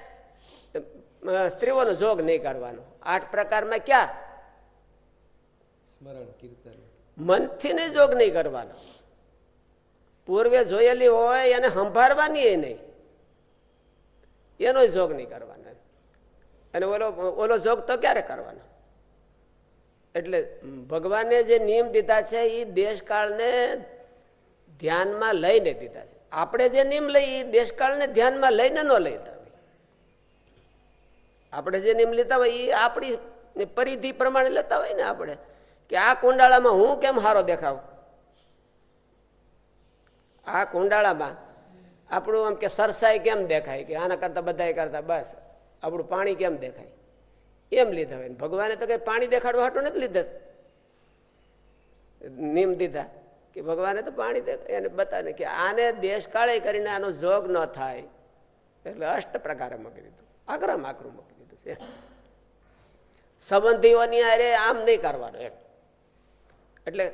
સ્ત્રીઓનો જોગ નહીં કરવાનો. આઠ પ્રકારમાં ક્યાં? સ્મરણ કીર્તન. મનથી ને જોગ નહીં કરવાનો. પૂર્વે જોયેલી હોય એને સંભાળવાની એ નહીં. એનો જોગ નહીં કરવાનો. અને ઓલો ઓલો જોગ તો ક્યારે કરવાનો? એટલે ભગવાને જે નિયમ દીધા છે એ દેશકાળને ધ્યાનમાં લઈને દીધા છે. આપણે જે નિયમ લઈ એ દેશકાળને ધ્યાનમાં લઈને ન લઈ હોય આપણે જે નિયમ લેતા હોય એ આપણી પરિધિ પ્રમાણે લેતા હોય ને આપણે, કે આ કુંડાળામાં હું કેમ હારો દેખાવ? આ કુંડાળામાં આપણું આમ કે સરસાઈ કેમ દેખાય? કે આના કરતા બધા કરતા બસ, આપણું પાણી કેમ દેખાય? એમ લીધા હોય. ભગવાને તો કઈ પાણી દેખાડવા હાટું નથી લીધા નિયમ દીધા કે ભગવાને તો પાણી એને બતાવે કે આને દેશકાળે કરીને આનો જોગ ન થાય. એટલે અષ્ટ પ્રકારે મૂકી દીધું. આકરામાં આકરું મૂકી સંબંધીઓની અરે આમ નહીં કરવાનું એમ. એટલે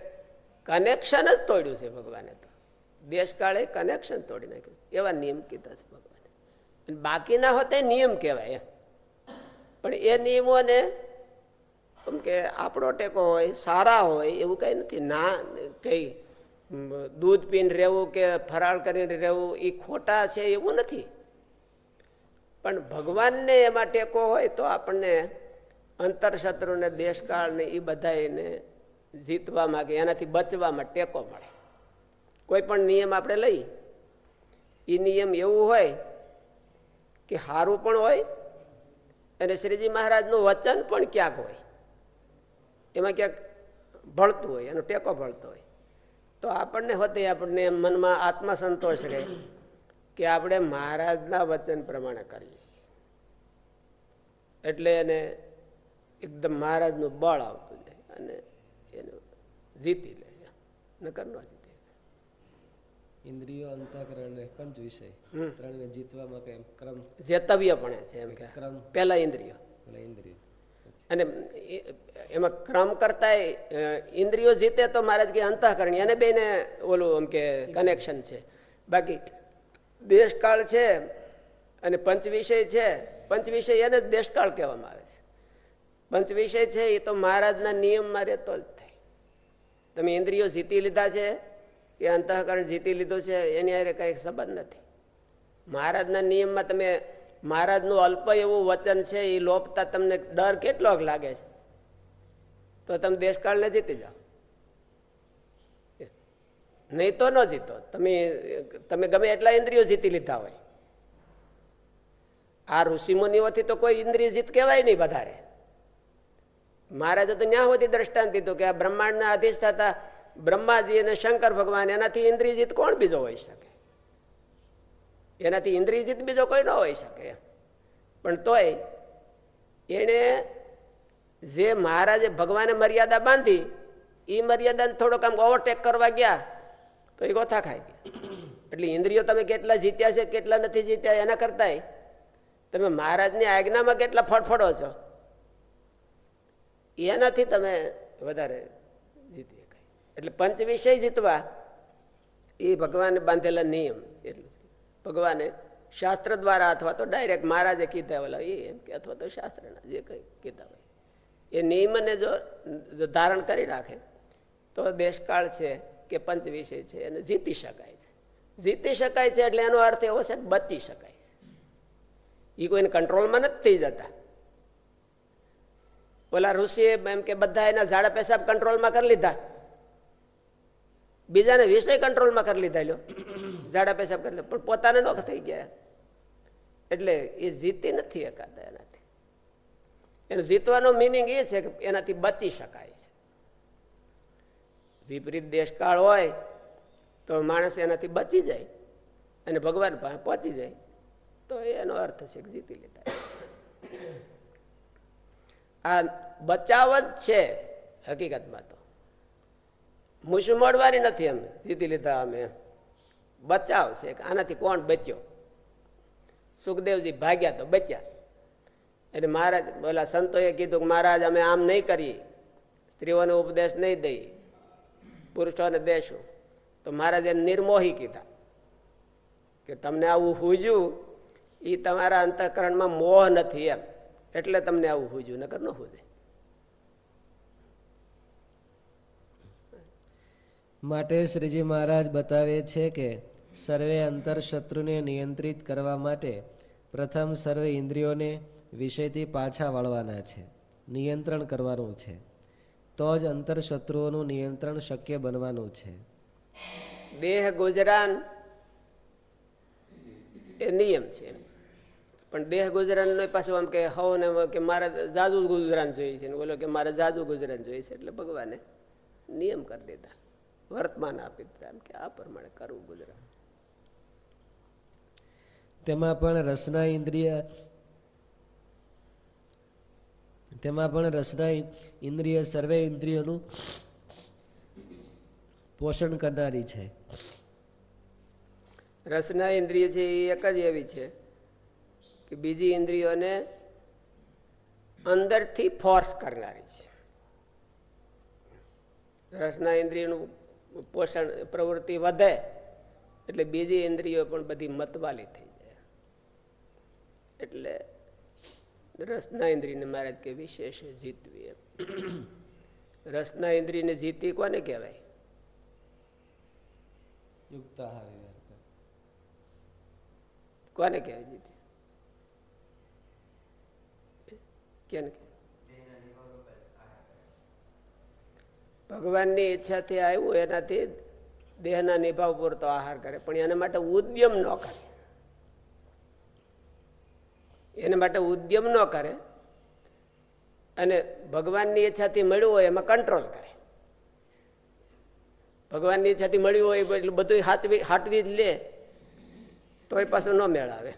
કનેક્શન જ તોડ્યું છે ભગવાને તો. દેશકાળે કનેક્શન તોડી નાખ્યું એવા નિયમ કીધા છે ભગવાને. બાકીના હોતે નિયમ કહેવાય એમ. પણ એ નિયમોને એમ કે આપણો ટેકો હોય, સારા હોય, એવું કંઈ નથી. ના, કંઈ દૂધ પીને રહેવું કે ફરાળ કરીને રહેવું એ ખોટા છે એવું નથી. પણ ભગવાનને એમાં ટેકો હોય તો આપણને અંતરશત્રુને, દેશકાળને એ બધા એને જીતવા માગે, એનાથી બચવામાં ટેકો મળે. કોઈ પણ નિયમ આપણે લઈ એ નિયમ એવું હોય કે સારું પણ હોય અને શ્રીજી મહારાજનું વચન પણ ક્યાંક હોય. એમાં ક્યાંક ભળતું હોય, એનો ટેકો ભળતો હોય. તો આપણને હોતે આપણને મનમાં આત્મસંતોષ રહે. કે આપણે મહારાજના વચન પ્રમાણે કરીએ એટલે એને એકદમ મહારાજનું બળ આવતું જાય અને એને જીતી લે નકર ન જીતે. ઇન્દ્રિયો અંતઃકરણ પંચ વિષય હમ. ત્રણને જીતવામાં કેમ ક્રમ? જેતવ્ય પણ છે એમ કે. ક્રમ. પહેલા ઇન્દ્રિયો. પહેલા ઇન્દ્રિય. અને એમાં ક્રમ કરતા ઇન્દ્રિયો જીતે તો મહારાજ કે અંતઃકરણી એને બેને ઓલું એમ કે કનેક્શન છે. બાકી દેશકાળ છે અને પંચ વિષય છે. પંચ વિષય એને જ દેશકાળ કહેવામાં આવે છે. પંચ વિષય છે એ તો મહારાજના નિયમમાં રહેતો જ થાય. તમે ઇન્દ્રિયો જીતી લીધા છે, કે અંતઃકરણ જીતી લીધું છે, એની અરે કંઈક સંબંધ નથી. મહારાજના નિયમમાં તમે, મહારાજનું અલ્પ એવું વચન છે, એ લોપતા તમને ડર કેટલોક લાગે છે. તો તમે દેશકાળને જીતી જાઓ. નહીં તો ન જીતો. તમે તમે ગમે એટલા ઇન્દ્રિયો જીતી લીધા હોય. આ ઋષિમુનિઓથી તો કોઈ ઇન્દ્રિય જીત કહેવાય નહીં વધારે. મહારાજે તો ન્યા સુધી દ્રષ્ટાંત દીધું કે આ બ્રહ્માંડના અધિષ્ઠાતા બ્રહ્માજી અને શંકર ભગવાન, એનાથી ઇન્દ્રિય જીત કોણ બીજો હોઈ શકે? એનાથી ઇન્દ્રિય જીત બીજો કોઈ ન હોઈ શકે પણ તોય એણે જે મહારાજે ભગવાને મર્યાદા બાંધી એ મર્યાદાને થોડોક આમ ઓવરટેક કરવા ગયા તો એ ગોથા ખાઈ ગયા એટલે ઇન્દ્રિયો તમે કેટલા જીત્યા છે, કેટલા નથી જીત્યા એના કરતાંય તમે મહારાજની આજ્ઞામાં કેટલા ફળફડો છો. એનાથી તમે વધારે જીતી એટલે પંચ વિષય જીતવા, એ ભગવાને બાંધેલા નિયમ એટલું ભગવાને શાસ્ત્ર દ્વારા અથવા તો ડાયરેક્ટ મહારાજે કીધા ઓલા, એ એમ કે અથવા તો શાસ્ત્રના જે કંઈ કીધા હોય. એ નિયમને જો ધારણ કરી રાખે, તો દેશકાળ છે કે પંચ વિષય છે એને જીતી શકાય છે. જીતી શકાય છે એટલે એનો અર્થ એવો છે બચી શકાય છે. એ કોઈને કંટ્રોલમાં નથી થઈ જતા. ઓલા ઋષિએ એમ કે બધા એના ઝાડા પેશાબ કંટ્રોલમાં કરી લીધા. બીજાને વિષય કંટ્રોલમાં કરી લીધા. લ્યો. ઝાડા પેશાબ કરી લીધા. પણ પોતાને નોખ થઈ ગયા. એટલે એ જીતી નથી એકાતા એનાથી. એનું જીતવાનો મિનિંગ એ છે કે એનાથી બચી શકાય. વિપરીત દેશકાળ હોય તો માણસ એનાથી બચી જાય અને ભગવાન પાસે પહોંચી જાય. તો એનો અર્થ છે કે જીતી લીધા આ બચાવ જ છે હકીકતમાં તો. મૂછું મળવાની નથી અમે, જીતી લીધા અમે. બચાવ છે આનાથી કોણ બચ્યો? સુખદેવજી ભાગ્યા તો બચ્યા. એટલે મહારાજ બોલા સંતોએ કીધું કે મહારાજ, અમે આમ નહીં કરીએ. સ્ત્રીઓને ઉપદેશ નહીં દઈએ. પુરુષોને દેશું. તો મહારાજે નિર્મોહી કીધા કે તમને આવું હુજ્યું એ તમારા અંતઃકરણમાં મોહ નથી એમ. એટલે તમને આવું હુજ્યું, નકર ન હુજે. માટે શ્રીજી મહારાજ બતાવે છે કે સર્વે અંતર શત્રુને નિયંત્રિત કરવા માટે પ્રથમ સર્વે ઇન્દ્રિયોને વિષયથી પાછા વાળવાના છે, નિયંત્રણ કરવાનું છે. તો જ અંતર શત્રુઓનું નિયંત્રણ શક્ય બનવાનું છે. દેહ ગુજરાન એ નિયમ છે. પણ દેહ ગુજરાન પાછું આમ કે હવ ને કે મારે જાજુ ગુજરાન જોઈએ છે બોલો કે મારે જાજુ ગુજરાન જોઈએ છે એટલે ભગવાને નિયમ કરી દીધા. વર્તમાન આપી દીધા એમ કે આ પ્રમાણે કરવું ગુજરાન. તેમાં પણ રસના ઇન્દ્રિય તેમાં પણ રસના ઇન્દ્રિય, સર્વે ઇન્દ્રિયોનું પોષણ કરનારી છે. રસના ઇન્દ્રિય છે એ એક જ એવી છે કે બીજી ઇન્દ્રિયોને અંદરથી ફોર્સ કરનારી છે. રસના ઇન્દ્રિયનું પોષણ, પ્રવૃત્તિ વધે એટલે બીજી ઇન્દ્રિયો પણ બધી મતવાલી થઈ જાય. એટલે રસના ઇન્દ્રિયને મારે કે વિશેષ જીતવી એમ. રસના ઇન્દ્રિયને જીતી કોને કહેવાય. કોને કહેવાય જીતી? કેને ભગવાનની ઈચ્છાથી આવ્યું એનાથી દેહના નિભાવ પૂરતો આહાર કરે પણ એના માટે ઉદ્યમ ન કરે. એના માટે ઉદ્યમ ન કરે. અને ભગવાનની ઈચ્છાથી મળ્યું હોય એમાં કંટ્રોલ કરે. ભગવાનની ઈચ્છાથી મળ્યું હોય એટલું બધું હાથવી, હાટવી જ લે, તોય પાછું ન મેળ આવે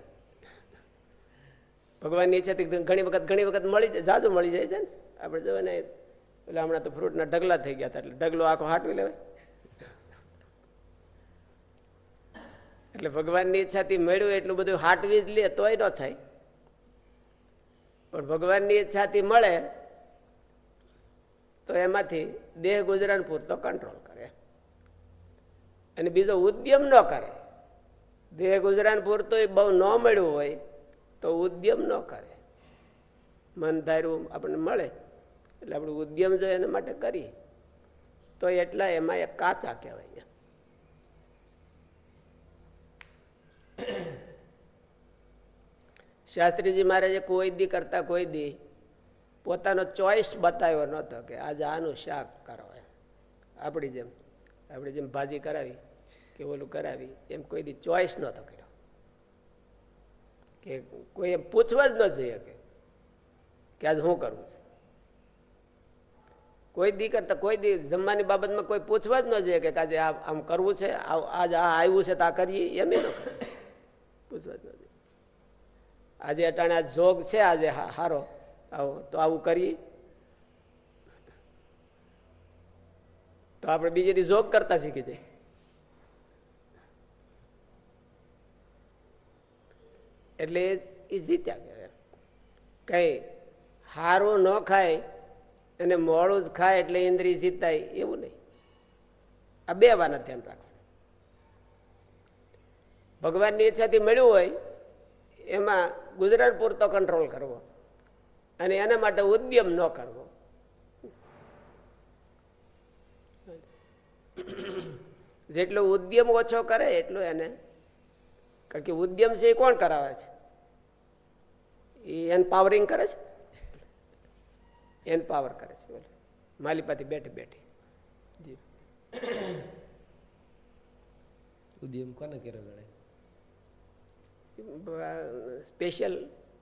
ભગવાનની ઈચ્છાથી ઘણી વખત ઘણી વખત મળી જાય જાદુ મળી જાય છે ને. આપણે જોવે ને એટલે હમણાં તો ફ્રૂટના ઢગલા થઈ ગયા હતા, એટલે ઢગલો આખો હાટવી લેવાય. એટલે ભગવાનની ઈચ્છાથી મળ્યું એટલું બધું હાટવી જ લે, તોય ન થાય. પણ ભગવાનની ઈચ્છાથી મળે, તો એમાંથી દેહ ગુજરાન પૂરતો કંટ્રોલ કરે. અને બીજો ઉદ્યમ ન કરે. દેહ ગુજરાન પૂરતો બહુ ન મળ્યું હોય, તો ઉદ્યમ ન કરે. મન ધાર્યું આપણને મળે. એટલે આપણું ઉદ્યમ જો એના માટે કરીએ તો એટલા એમાં એક કાચા કહેવાય. શાસ્ત્રીજી મહારાજે કોઈ દી કરતા કોઈ દી પોતાનો ચોઈસ બતાવ્યો નહોતો કે આજે આનું શાક કરો આપણી જેમ આપણી જેમ ભાજી કરાવી કે ઓલું કરાવી, એમ કોઈ દી ચોઈસ નહોતો કર્યો. કે કોઈ એમ પૂછવા જ ન જઈએ કે આજે શું કરવું છે. કોઈ દી કરતા કોઈ દી જમવાની બાબતમાં કોઈ પૂછવા જ ન જઈએ કે આજે આમ કરવું છે આજ આ આવ્યું છે તો આ કરીએ, એમ ન પૂછવા જ ન આજે અટાણે આ જોગ છે, આજે હારો. આવો, તો આવું કરીએ. તો આપણે બીજી દી જોગ કરતા શીખી જઈએ. એટલે એ જીત્યા કહેવાય. કઈ હારું ન ખાય અને મોડું જ ખાય એટલે ઇન્દ્રિય જીતાય એવું નહીં. આ બે વાના ધ્યાન રાખવાનું. ભગવાનની ઈચ્છાથી મળ્યું હોય, એમાં ગુજરાત પૂરતો કંટ્રોલ કરવો. અને એના માટે ઉદ્યમ ન કરવો. જેટલો ઉદ્યમ ઓછો કરે, એટલું એને કારણ કે ઉદ્યમ છે એ કોણ કરાવે છે? એ એનપાવરિંગ કરે છે? એનપાવર કરે છે માલિપાથી બેઠી બેઠી. ઉદ્યમ કોને કર્યો સ્પેશિયલ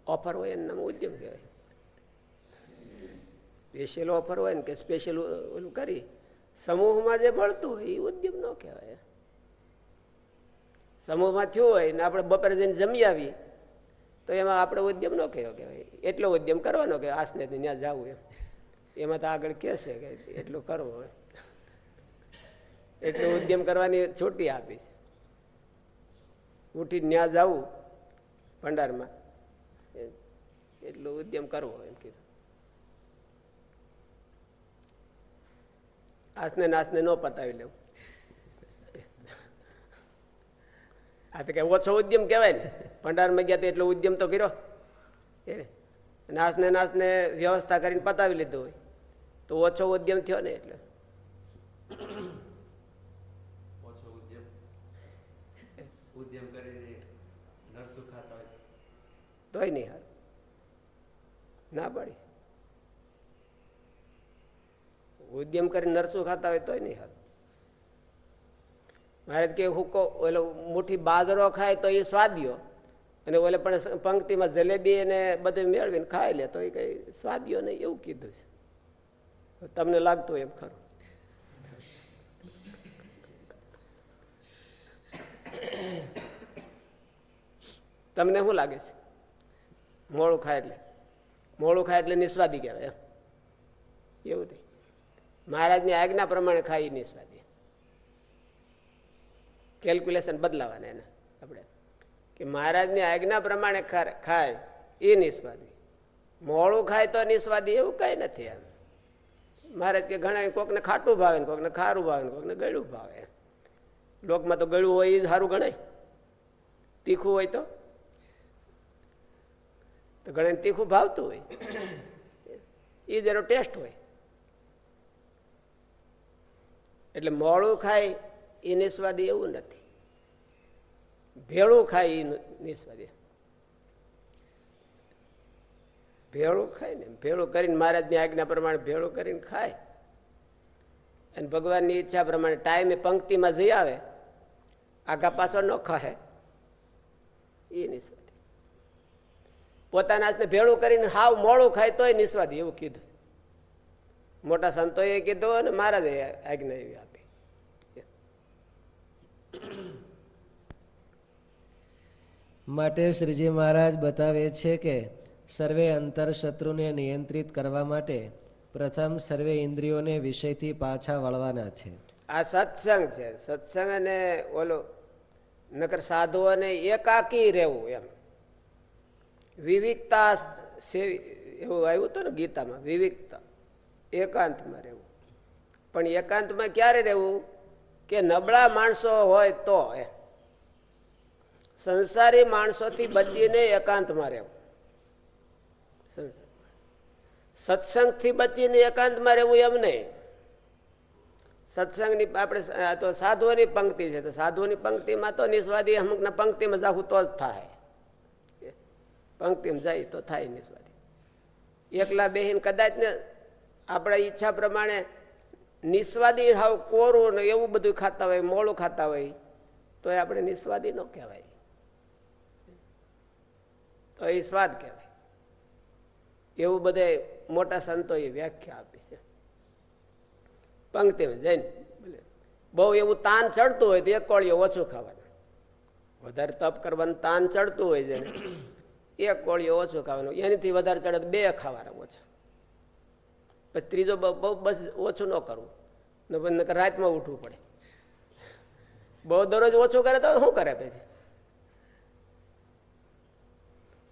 ઓફર હોય એનું નામ ઉદ્યમ કહેવાય. સ્પેશિયલ ઓફર હોય ને કે સ્પેશિયલ ઓલું કરી, સમૂહમાં જે મળતું હોય એ ઉદ્યમ ન કહેવાય. સમૂહમાં થયું હોય ને આપણે બપોરે જઈને જમી આવી તો એમાં આપણે ઉદ્યમ ન કહેવો કહેવાય. એટલો ઉદ્યમ કરવાનો કે આસને ત્યાં જવું એમ. એમાં તો આગળ કહેશે કે એટલું કરવો એટલે ઉદ્યમ કરવાની છૂટી આપી છે. ઉઠી ત્યાં જવું ભંડારમાં. એટલો ઉદ્યમ કરવો એમ કીધું. આસને નાસને ન પતાવી લેવું. આ તો કે ઓછો ઉદ્યમ કહેવાય ને. ભંડારમાં ગયા તો એટલો ઉદ્યમ તો કર્યો. એ નાસને નાસને વ્યવસ્થા કરીને પતાવી લીધું હોય. તો ઓછો ઉદ્યમ થયો ને એટલે. તોય નહીં હાર ના પાડી. ઉદ્યમ કરીને નરસું ખાતા હોય તોય નહીં હાર મારે કે હુકો ઓલો મુઠ્ઠી બાજરો ખાય તો એ સ્વાદ્યો. અને ઓલે પણ પંક્તિમાં જલેબી અને બધું મેળવીને ખાઈ લે તો એ કઈ સ્વાદ્યો નહીં એવું કીધું છે. તમને લાગતું એમ ખરું. તમને શું લાગે છે? મોડું ખાય એટલે. મોડું ખાય એટલે નિસ્વાદી કહેવાય, એમ. એવું નહીં. મહારાજની આજ્ઞા પ્રમાણે ખાઈ નિસ્વાદી. કેલ્ક્યુલેશન બદલાવાના એના, આપણે. કે મહારાજની આજ્ઞા પ્રમાણે ખાય એ નિસ્વાદી. મોડું ખાય તો નિસ્વાદી એવું કંઈ નથી એમ. મહારાજ કે ઘણા કોકને ખાટું ભાવે ને કોકને ખારું ભાવે ને કોકને ગળ્યું ભાવે લોકમાં તો ગળ્યું હોય એ સારું ગણાય. તીખું હોય તો તો ઘણા તીખું ભાવતું હોય. એ જેનો ટેસ્ટ હોય. એટલે મોડું ખાય એ નિસ્વાદી એવું નથી. ભેળું ખાય એ નિસ્વાદી. ભેળું ખાય ને ભેળું કરીને મહારાજની આજ્ઞા પ્રમાણે ભેળું કરીને ખાય. અને ભગવાનની ઈચ્છા પ્રમાણે ટાઈમે પંક્તિમાં જઈ આવે, આગા પાછળ ન ખાય. એ નિસ્વાદી. પોતાના હાથને ભેળું કરીને હાવ મોડું ખાય તોય નિસ્વાદી એવું કીધું. મોટા સંતોએ કીધું અને મહારાજે આજ્ઞા એવી આપી. માટે શ્રીજી મહારાજ બતાવે છે કે સર્વે અંતર શત્રુને નિયંત્રિત કરવા માટે પ્રથમ સર્વે ઇન્દ્રિયોને વિષયથી પાછા વળવાના છે. આ સત્સંગ છે. સત્સંગ અને ઓલો નકર સાધુઓને એકાકી રહેવું એમ. વિવિકતા એવું આવ્યું હતું ને ગીતામાં વિવિકતા એકાંતમાં રહેવું. પણ એકાંતમાં ક્યારે રહેવું? કે નબળા માણસો હોય તો એ સંસારી માણસોથી બચીને એકાંતમાં રહેવું. સત્સંગથી બચીને એકાંતમાં રહેવું એમ નહીં. સત્સંગની આપણે તો સાધુઓની પંક્તિ છે, તો સાધુઓની પંક્તિમાં તો નિસ્વાદી અમુકના પંક્તિમાં જાવું તો જ થાય. પંક્તિમાં જાય તો થાય નિસ્વાદી એકલા બેહીન કદાચ ને આપણા ઈચ્છા પ્રમાણે નિસ્વાદી હાવ કોરું ને એવું બધું ખાતા હોય, મોડું ખાતા હોય તો એ આપણે નિસ્વાદી ન કહેવાય. તો એ સ્વાદ કહેવાય. એવું બધે મોટા સંતોએ વ્યાખ્યા આપી છે. પંક્તિમાં જઈને બહુ એવું તાન ચડતું હોય તો એક કોળીઓ ઓછું ખાવાનું. વધારે તપ કરવાનું તાન ચડતું હોય છે એક કોળીઓ ઓછું ખાવાનું. એનાથી વધારે ચડે બે ખાવાના ઓછા. પછી ત્રીજો બહુ બસ ઓછું ન કરવું નકર રાતમાં ઉઠવું પડે. બહુ દરરોજ ઓછું કરે તો શું કરે પછી?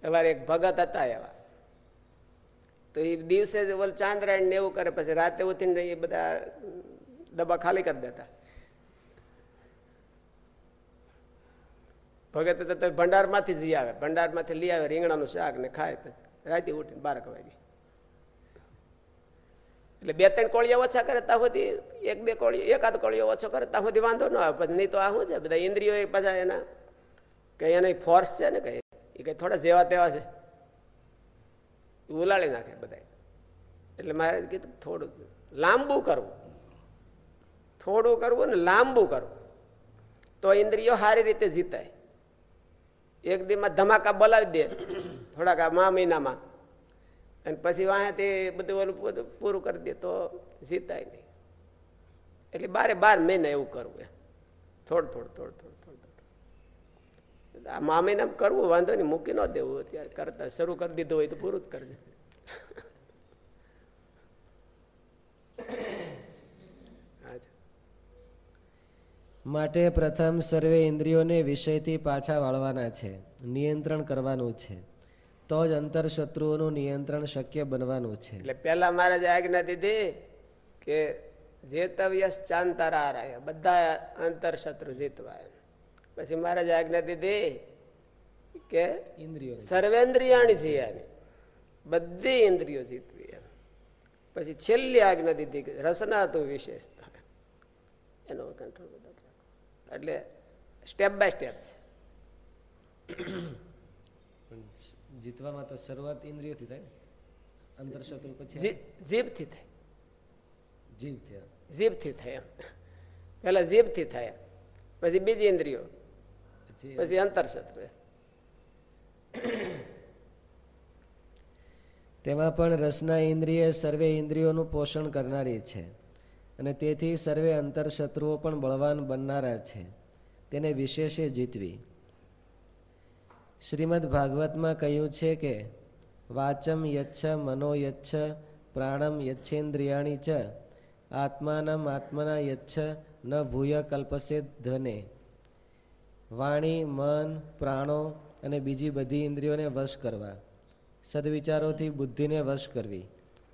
એવા એક ભગત હતા એવા. તો એ દિવસે ચાંદ્રાયણ ને એવું કરે, પછી રાતે ઉઠીને એ બધા ડબ્બા ખાલી કરી દેતા. ભગત તો ભંડારમાંથી જ આવે. ભંડારમાંથી લઈ આવે, રીંગણાનું શાક ને ખાય રાતે ઉઠીને બારક વાગે. એટલે બે ત્રણ કોળિયા ઓછા કરે, ત્યાં સુધી એક બે કોળીઓ, એકાદ કોળિયો ઓછો કરે, ત્યાં સુધી વાંધો ન આવે. પછી નહીં તો આ શું છે? બધા ઇન્દ્રિયો એ પાછા એના કંઈ એના ફોર્સ છે ને કઈ? એ કઈ થોડા જેવા તેવા છે. ઉલાળી નાખે બધા એટલે મારે કીધું થોડું લાંબુ કરવું. થોડું કરવું ને લાંબુ કરવું. તો ઇન્દ્રિયો સારી રીતે જીતાય. એક દીમાં ધમાકા બોલાવી દે. થોડાક મા મહિનામાં. અને પછી વાંથી બધું ઓલું બધું પૂરું કરી દે તો જીતાય નહીં. એટલે બારે બાર મહિના એવું કરવું એ થોડ થોડ, થોડું આ મામીને કરવું, વાંધો નહીં, મૂકી ન દેવું અત્યારે. કરતા શરૂ કરી દીધું હોય તો પૂરું જ કરજે. માટે પ્રથમ સર્વે ઇન્દ્રિયોને વિષયથી પાછા વાળવાના છે નિયંત્રણ કરવાનું છે. તો જ અંતર શત્રુઓનું નિયંત્રણ શક્ય બનવાનું છે. એટલે પેલા મહારાજે આજ્ઞા દીધી કે જેતવ્યસ રાય બધા અંતર શત્રુ જીતવા પછી જ આજ્ઞા દીધી કે ઇન્દ્રિયો સર્વેન્દ્રિયાણી જીયાની બધી ઇન્દ્રિયો જીતવી એમ. પછી છેલ્લી આજ્ઞા દીધી રસના તું વિશેષતા. એનો કંટ્રોલ એટલે સ્ટેપ બાય સ્ટેપ છે. જીતવામાં તો શરૂઆત ઇન્દ્રિયોથી થાય અંતર શત્રુ પછી જીભથી થાય. જીભથી જીભથી થાય પહેલા જીભથી થાય પછી બીજી ઇન્દ્રિયો. પછી અંતરશત્રુ. તેમાં પણ રસના ઇન્દ્રિય સર્વે ઇન્દ્રિયોનું પોષણ કરનારી છે. અને તેથી સર્વે અંતરશત્રુઓ પણ બળવાન બનનારા છે. તેને વિશેષે જીતવી. શ્રીમદ ભાગવતમાં કહ્યું છે કે વાચમ યચ્છ મનોયચ્છ પ્રાણમ યચ્છેન્દ્રિયાણી ચ આત્માનમ આત્મના યચ્છ ન ભૂય કલ્પસે ધને. વાણી મન પ્રાણો અને બીજી બધી ઇન્દ્રિયોને વશ કરવા. સદવિચારોથી બુદ્ધિને વશ કરવી.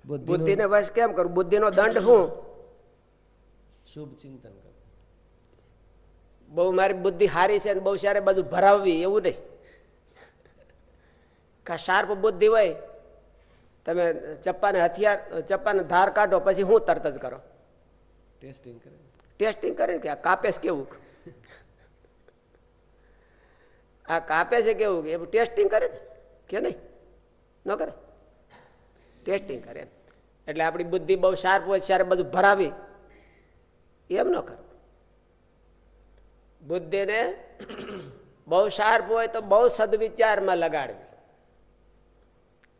બુદ્ધિને વશ કેમ કરું? બુદ્ધિનો દંડ શું? શુભ ચિંતન કરો. બહુ મારી બુદ્ધિ હારી છે બહુ સારી બધું ભરાવવી એવું નહીં. કા શાર્પ બુદ્ધિ હોય તમે ચપ્પાને હથિયાર ચપ્પાને ધાર કાઢો પછી હું તરત જ કરો? ટેસ્ટિંગ કરે. ટેસ્ટિંગ કરે કે આ કાપે કેવું? આ કાપે છે કેવું કે ટેસ્ટિંગ કરે ને? કે નહીં? ન કરે? ટેસ્ટિંગ કરે. એટલે આપણી બુદ્ધિ બહુ શાર્પ હોય ત્યારે બધું ભરાવી એમ ન કરો. બુદ્ધિને બહુ શાર્પ હોય તો બહુ સદવિચારમાં લગાડવી.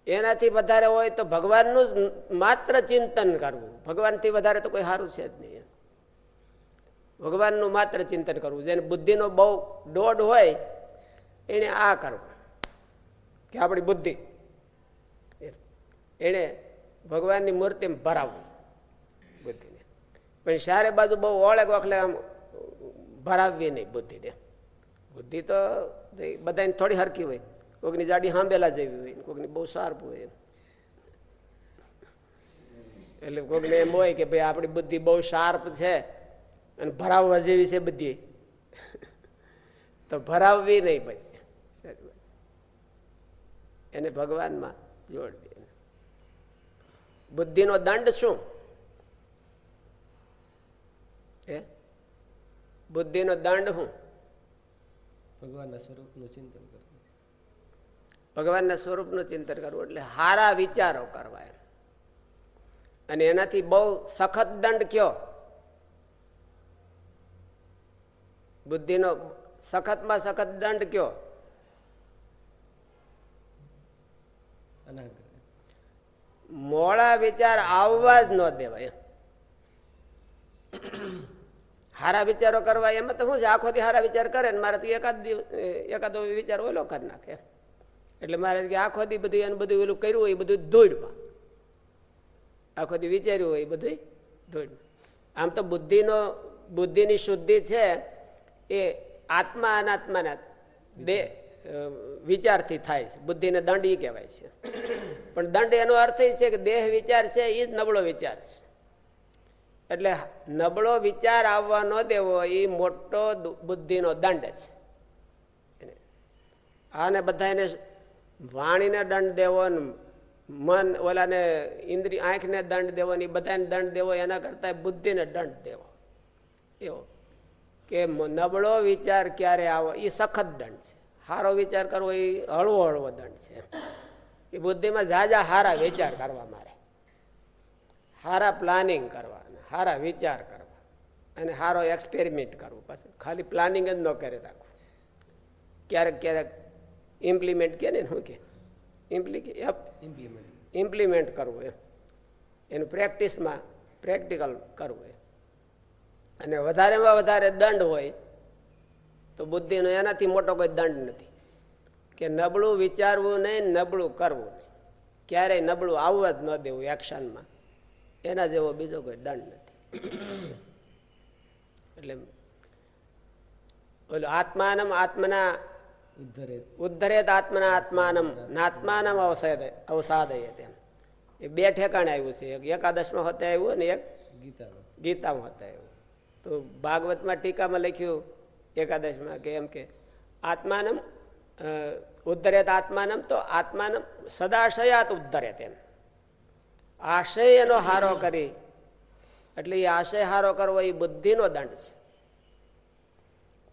એનાથી વધારે હોય તો ભગવાનનું જ માત્ર ચિંતન કરવું. ભગવાનથી વધારે તો કોઈ સારું છે જ નહીં ભગવાનનું માત્ર ચિંતન કરવું. જેને બુદ્ધિનો બહુ દોઢ હોય એને આ કરવું. કે આપણી બુદ્ધિ. એને ભગવાનની મૂર્તિ ભરાવવું. પણ ચારે બાજુ બહુ ઓળખ વખલે આમ ભરાવવી નહીં બુદ્ધિને બુદ્ધિ તો બધાને થોડી હરકી હોય. કોઈકની જાડી હાંભેલા જેવી હોય કોઈકની બહુ શાર્પ હોય એટલે કોઈકને એમ હોય કે ભાઈ આપણી બુદ્ધિ બહુ શાર્પ છે અને ભરાવવા જેવી છે બધી. તો ભરાવવી નહીં ભાઈ. એને ભગવાનમાં જોડ બુદ્ધિનો દંડ શું એ બુદ્ધિનો દંડ શું ભગવાનના સ્વરૂપનું ચિંતન કરવું. ભગવાનના સ્વરૂપનું ચિંતન કરવું એટલે હારા વિચારો કરવા એમ. અને એનાથી બહુ સખત દંડ કયો? બુદ્ધિનો સખતમાં સખત દંડ કયો? મોડા વિચાર આવવા જ ન દેવાય હારા વિચારો કરવા એમાં તો શું છે આખો દી હારા વિચાર કરે ને મારે તો એકાદ એકાદો વિચાર ઓલો કરી નાખે. એટલે મારે આખો દી બધું એનું બધું ઓલું કર્યું હોય એ બધું ધોઈડમાં આખો દી વિચાર્યું હોય એ બધું ધોઈડમાં આમ તો બુદ્ધિનો, બુદ્ધિની શુદ્ધિ છે એ આત્મા અનાત્માના દે વિચારથી થાય છે. બુદ્ધિને દંડ એ કહેવાય છે. પણ દંડ એનો અર્થ એ છે કે દેહ વિચાર છે એ જ નબળો વિચાર છે. એટલે નબળો વિચાર આવવા ન દેવો એ મોટો બુદ્ધિનો દંડ છે. આને બધા એને વાણીને દંડ દેવો મન ઓલાને ઇન્દ્રિય આંખને દંડ દેવો ને બધાને દંડ દેવો, એના કરતા બુદ્ધિને દંડ દેવો. એવો. કે નબળો વિચાર ક્યારે આવો એ સખત દંડ છે. સારો વિચાર કરવો એ હળવો હળવો દંડ છે. એ બુદ્ધિમાં જાજા હારા વિચાર કરવા મારે. સારા પ્લાનિંગ કરવા. સારા વિચાર કરવા અને સારો એક્સપેરિમેન્ટ કરવો. પાછું ખાલી પ્લાનિંગ જ ન કરી રાખવું. ક્યારેક ક્યારેક ઇમ્પ્લિમેન્ટ કે ને શું કે? ઇમ્પ્લિ ઇમ્પ્લિમેન્ટ ઇમ્પ્લિમેન્ટ કરવું એમ. એનું પ્રેક્ટિસમાં પ્રેક્ટિકલ કરવું એમ. અને વધારેમાં વધારે દંડ હોય તો બુદ્ધિનો એનાથી મોટો કોઈ દંડ નથી. કે નબળું વિચારવું નહીં, નબળું કરવું નહીં. ક્યારેય નબળું આવવા જ ન દેવું એક્શનમાં એના જેવો બીજો કોઈ દંડ નથી. એટલે ઓલું આત્માનમ આત્મના ઉદ્ધરેત. આત્મના આત્માનમ નાત્માનમ અવસાદ અવસાદય તેમ એ બે ઠેકાણે આવ્યું છે. એક એકાદશમાં હોતે આવ્યું અને એક ગીતામાં. હોતે આવ્યું. તો ભાગવતમાં ટીકામાં લખ્યું એકાદશમાં કે એમ કે આત્માનમ ઉદ્ધરેત આત્માનમ તો આત્માનમ સદાશયાત ઉદ્ધરે તેમ આશય એનો હારો કરી. એટલે એ આશય હારો કરવો એ બુદ્ધિનો દંડ છે.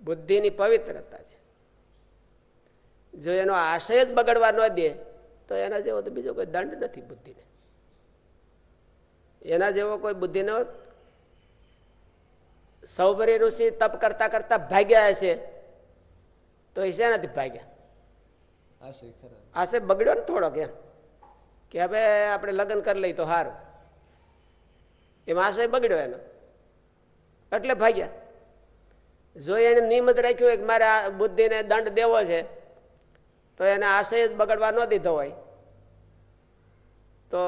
બુદ્ધિની પવિત્રતા છે. જો એનો આશય જ બગડવા ન દે તો એના જેવો તો બીજો કોઈ દંડ નથી બુદ્ધિને. એના જેવો કોઈ બુદ્ધિનો સૌભરી ઋષિ તપ કરતા કરતા ભાગ્યા હશે તો એ શેનાથી ભાગ્યા? આશય આશય બગડ્યો ને થોડોક એમ. કે હવે આપણે લગ્ન કરી લઈ તો સારું એમ આશય બગડ્યો એનો. એટલે ભાગ્યા. જો એને નિયમિત રાખ્યું હોય કે મારે આ બુદ્ધિને દંડ દેવો છે, તો એને આશય જ બગડવા ન દીધો હોય. તો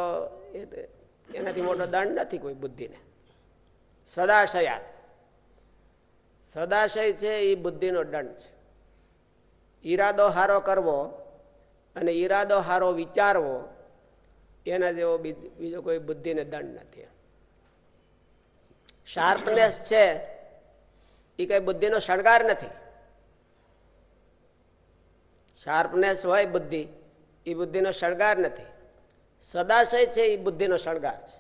એનાથી મોટો દંડ નથી કોઈ બુદ્ધિને. સદાશયા. સદાશય છે એ બુદ્ધિનો દંડ છે. ઈરાદો હારો કરવો અને ઈરાદો હારો વિચારવો એના જેવો બીજો કોઈ બુદ્ધિને દંડ નથી શાર્પનેસ છે એ કઈ બુદ્ધિનો શણગાર નથી. શાર્પનેસ હોય બુદ્ધિ એ બુદ્ધિનો શણગાર નથી. સદાશય છે એ બુદ્ધિનો શણગાર છે.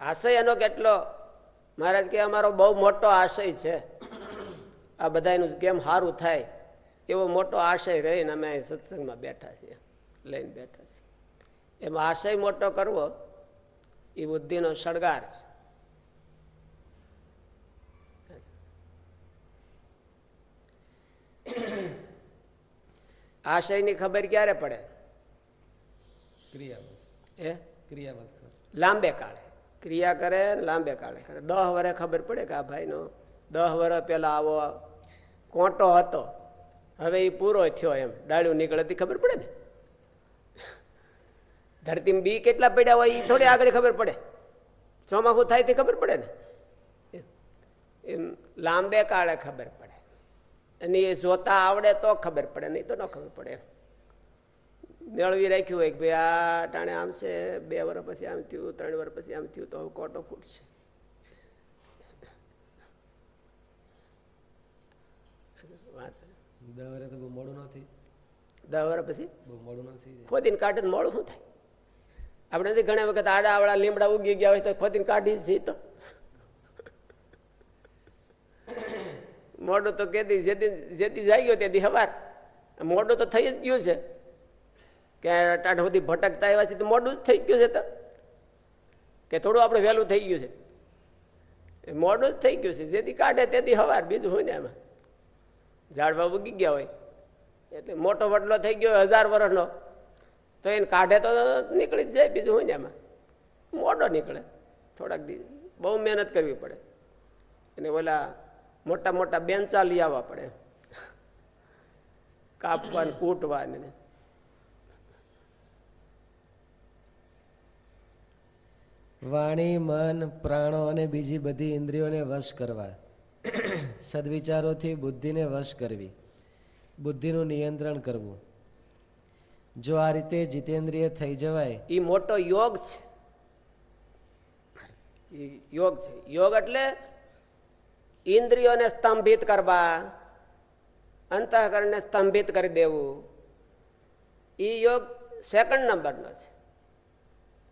આશય એનો કેટલો? મહારાજ કે અમારો બહુ મોટો આશય છે. આ બધાનું કેમ સારું થાય? એવો મોટો આશય રહીને અમે સત્સંગમાં બેઠા છીએ લઈને બેઠા એમાં આશય મોટો કરવો એ બુદ્ધિનો શણગાર છે. આશયની ખબર ક્યારે પડે? એ લાંબે કાળે. ક્રિયા કરે લાંબે કાળે કરે. દહ વરે ખબર પડે કે આ ભાઈનો દહ વર્ષ પહેલા આવો કોંટો હતો. હવે એ પૂરો થયો એમ. ડાળ્યું નીકળે ખબર પડે ને? ધરતીમાં બી કેટલા પડ્યા હોય એ થોડી આગળ ખબર પડે. ચોમાસું થાય તે ખબર પડે ને? એમ લાંબે કાળે ખબર પડે. અને એ જોતા આવડે તો ખબર પડે નહીં તો ન ખબર પડે મેળવી રાખ્યું હોય કે ભાઈ આ ટાણે આમ છે બે વર્ષ પછી આમ થયું ત્રણ વર્ષ પછી આમ થયું તો હવે કોટો ફૂટશે દહ વર્ષે પછી? મોડું નથી ખોદીને કાઢે મોડું શું થાય? આપણે નથી, ઘણા વખત આડા આવડા લીમડા ઉગી ગયા હોય તો ખોદીને કાઢી છીએ તો. મોડું તો કેદી જેથી જેથી જાય ગયો તેથી હવાર. મોડું તો થઈ જ ગયું છે. કે ટાઢ સુધી ભટકતા આવ્યા છે તો મોડું જ થઈ ગયું છે તો. કે થોડું આપણે વહેલું થઈ ગયું છે. મોડું જ થઈ ગયું છે. જેથી કાઢે તેથી હવાર, બીજું હોય ને એમાં ઝાડવા ઉગી ગયા હોય. એટલે મોટો વડલો થઈ ગયો હજાર વર્ષનો તો એને કાઢે તો નીકળી જ જાય બીજું હોય ને એમાં? મોડો નીકળે. થોડાક બહુ મહેનત કરવી પડે. અને ઓલા મોટા મોટા બેન્ચા લઈ આવવા પડે. કાપવા ને. કૂટવા વાણી, મન, પ્રાણો અને બીજી બધી ઇન્દ્રિયોને વશ કરવા. સદવિચારોથી બુદ્ધિને વશ કરવી. બુદ્ધિનું નિયંત્રણ કરવું. જો આ રીતે જીતેન્દ્રિય થઈ જવાય એ મોટો યોગ છે. યોગ છે. યોગ એટલે ઇન્દ્રિયોને સ્તંભિત કરવા, અંતઃકરણને સ્તંભિત કરી દેવું. એ યોગ સેકન્ડ નંબરનો છે.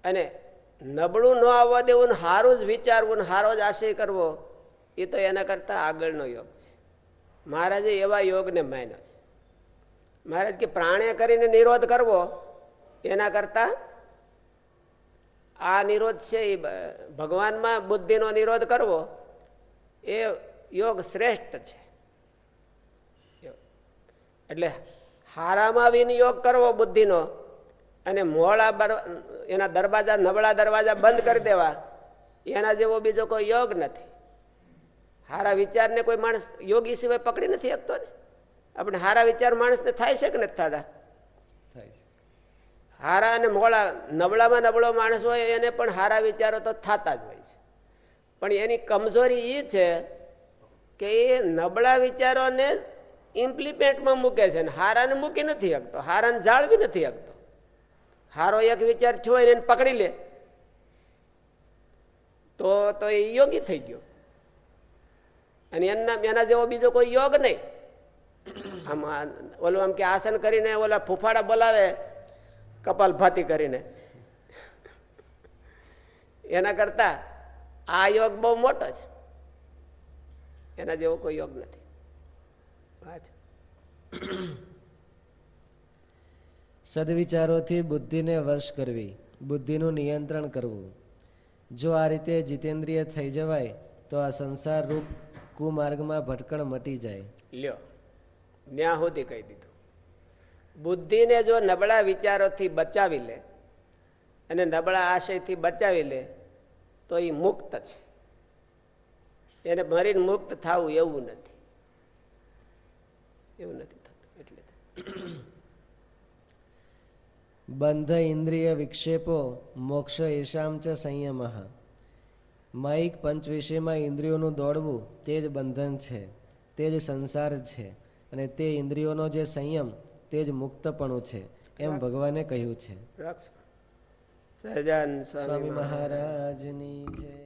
અને નબળું ન આવવા દેવું ને સારું જ વિચારવું ને સારો જ આશય કરવો એ તો એના કરતાં આગળનો યોગ છે. મહારાજે એવા યોગને માન્યો છે. મહારાજ કે પ્રાણે કરીને નિરોધ કરવો, એના કરતા આ નિરોધ છે એ ભગવાનમાં બુદ્ધિનો નિરોધ કરવો, એ યોગ શ્રેષ્ઠ છે. એટલે હારામાં વિનિયોગ કરવો બુદ્ધિનો અને મોળા એના દરવાજા, નબળા દરવાજા બંધ કરી દેવા, એના જેવો બીજો કોઈ યોગ નથી. હારા વિચારને કોઈ માણસ યોગી સિવાય પકડી નથી શકતો ને? આપણે હારા વિચાર માણસને થાય છે કે નથી થતા? હારા અને મોળા નબળામાં નબળો માણસ હોય એને પણ હારા વિચારો તો થતા જ હોય છે. પણ એની કમજોરી એ છે કે એ નબળા વિચારોને ઇમ્પ્લિમેન્ટમાં મૂકે છે ને હારાને મૂકી નથી શકતો. હારાને જાળવી નથી શકતો. હારો એક વિચાર થયો એને પકડી લે. તો તો એ યોગી થઈ ગયો. અને એના એના જેવો બીજો કોઈ યોગ નહીં. આમ ઓલું આમ કે આસન કરીને ઓલા ફૂફાડા બોલાવે કપાલ ભાતી કરીને. એના કરતા આ યોગ બહુ મોટો છે. એના જેવો કોઈ યોગ નથી. સદવિચારોથી બુદ્ધિને વશ કરવી બુદ્ધિનું નિયંત્રણ કરવું. જો આ રીતે જીતેન્દ્રિય થઈ જવાય તો આ સંસાર રૂપ કુમાર્ગમાં ભટકણ મટી જાય. લ્યો. ન્યા સુધી કહી દીધું. બુદ્ધિને જો નબળા વિચારોથી બચાવી લે અને નબળા આશયથી બચાવી લે, તો એ મુક્ત છે. એને મરીને મુક્ત થવું એવું નથી. એવું નથી થતું, એટલે બંધ ઇન્દ્રિય વિક્ષેપો, મોક્ષ ઈશામ છે સંયમ. માઇક પંચ ઇન્દ્રિયોનું દોડવું તે જ બંધન છે, તે જ સંસાર છે. અને તે ઇન્દ્રિયોનો જે સંયમ તે જ મુક્તપણું છે એમ ભગવાને કહ્યું છે. સહજાન સ્વામી મહારાજની જય.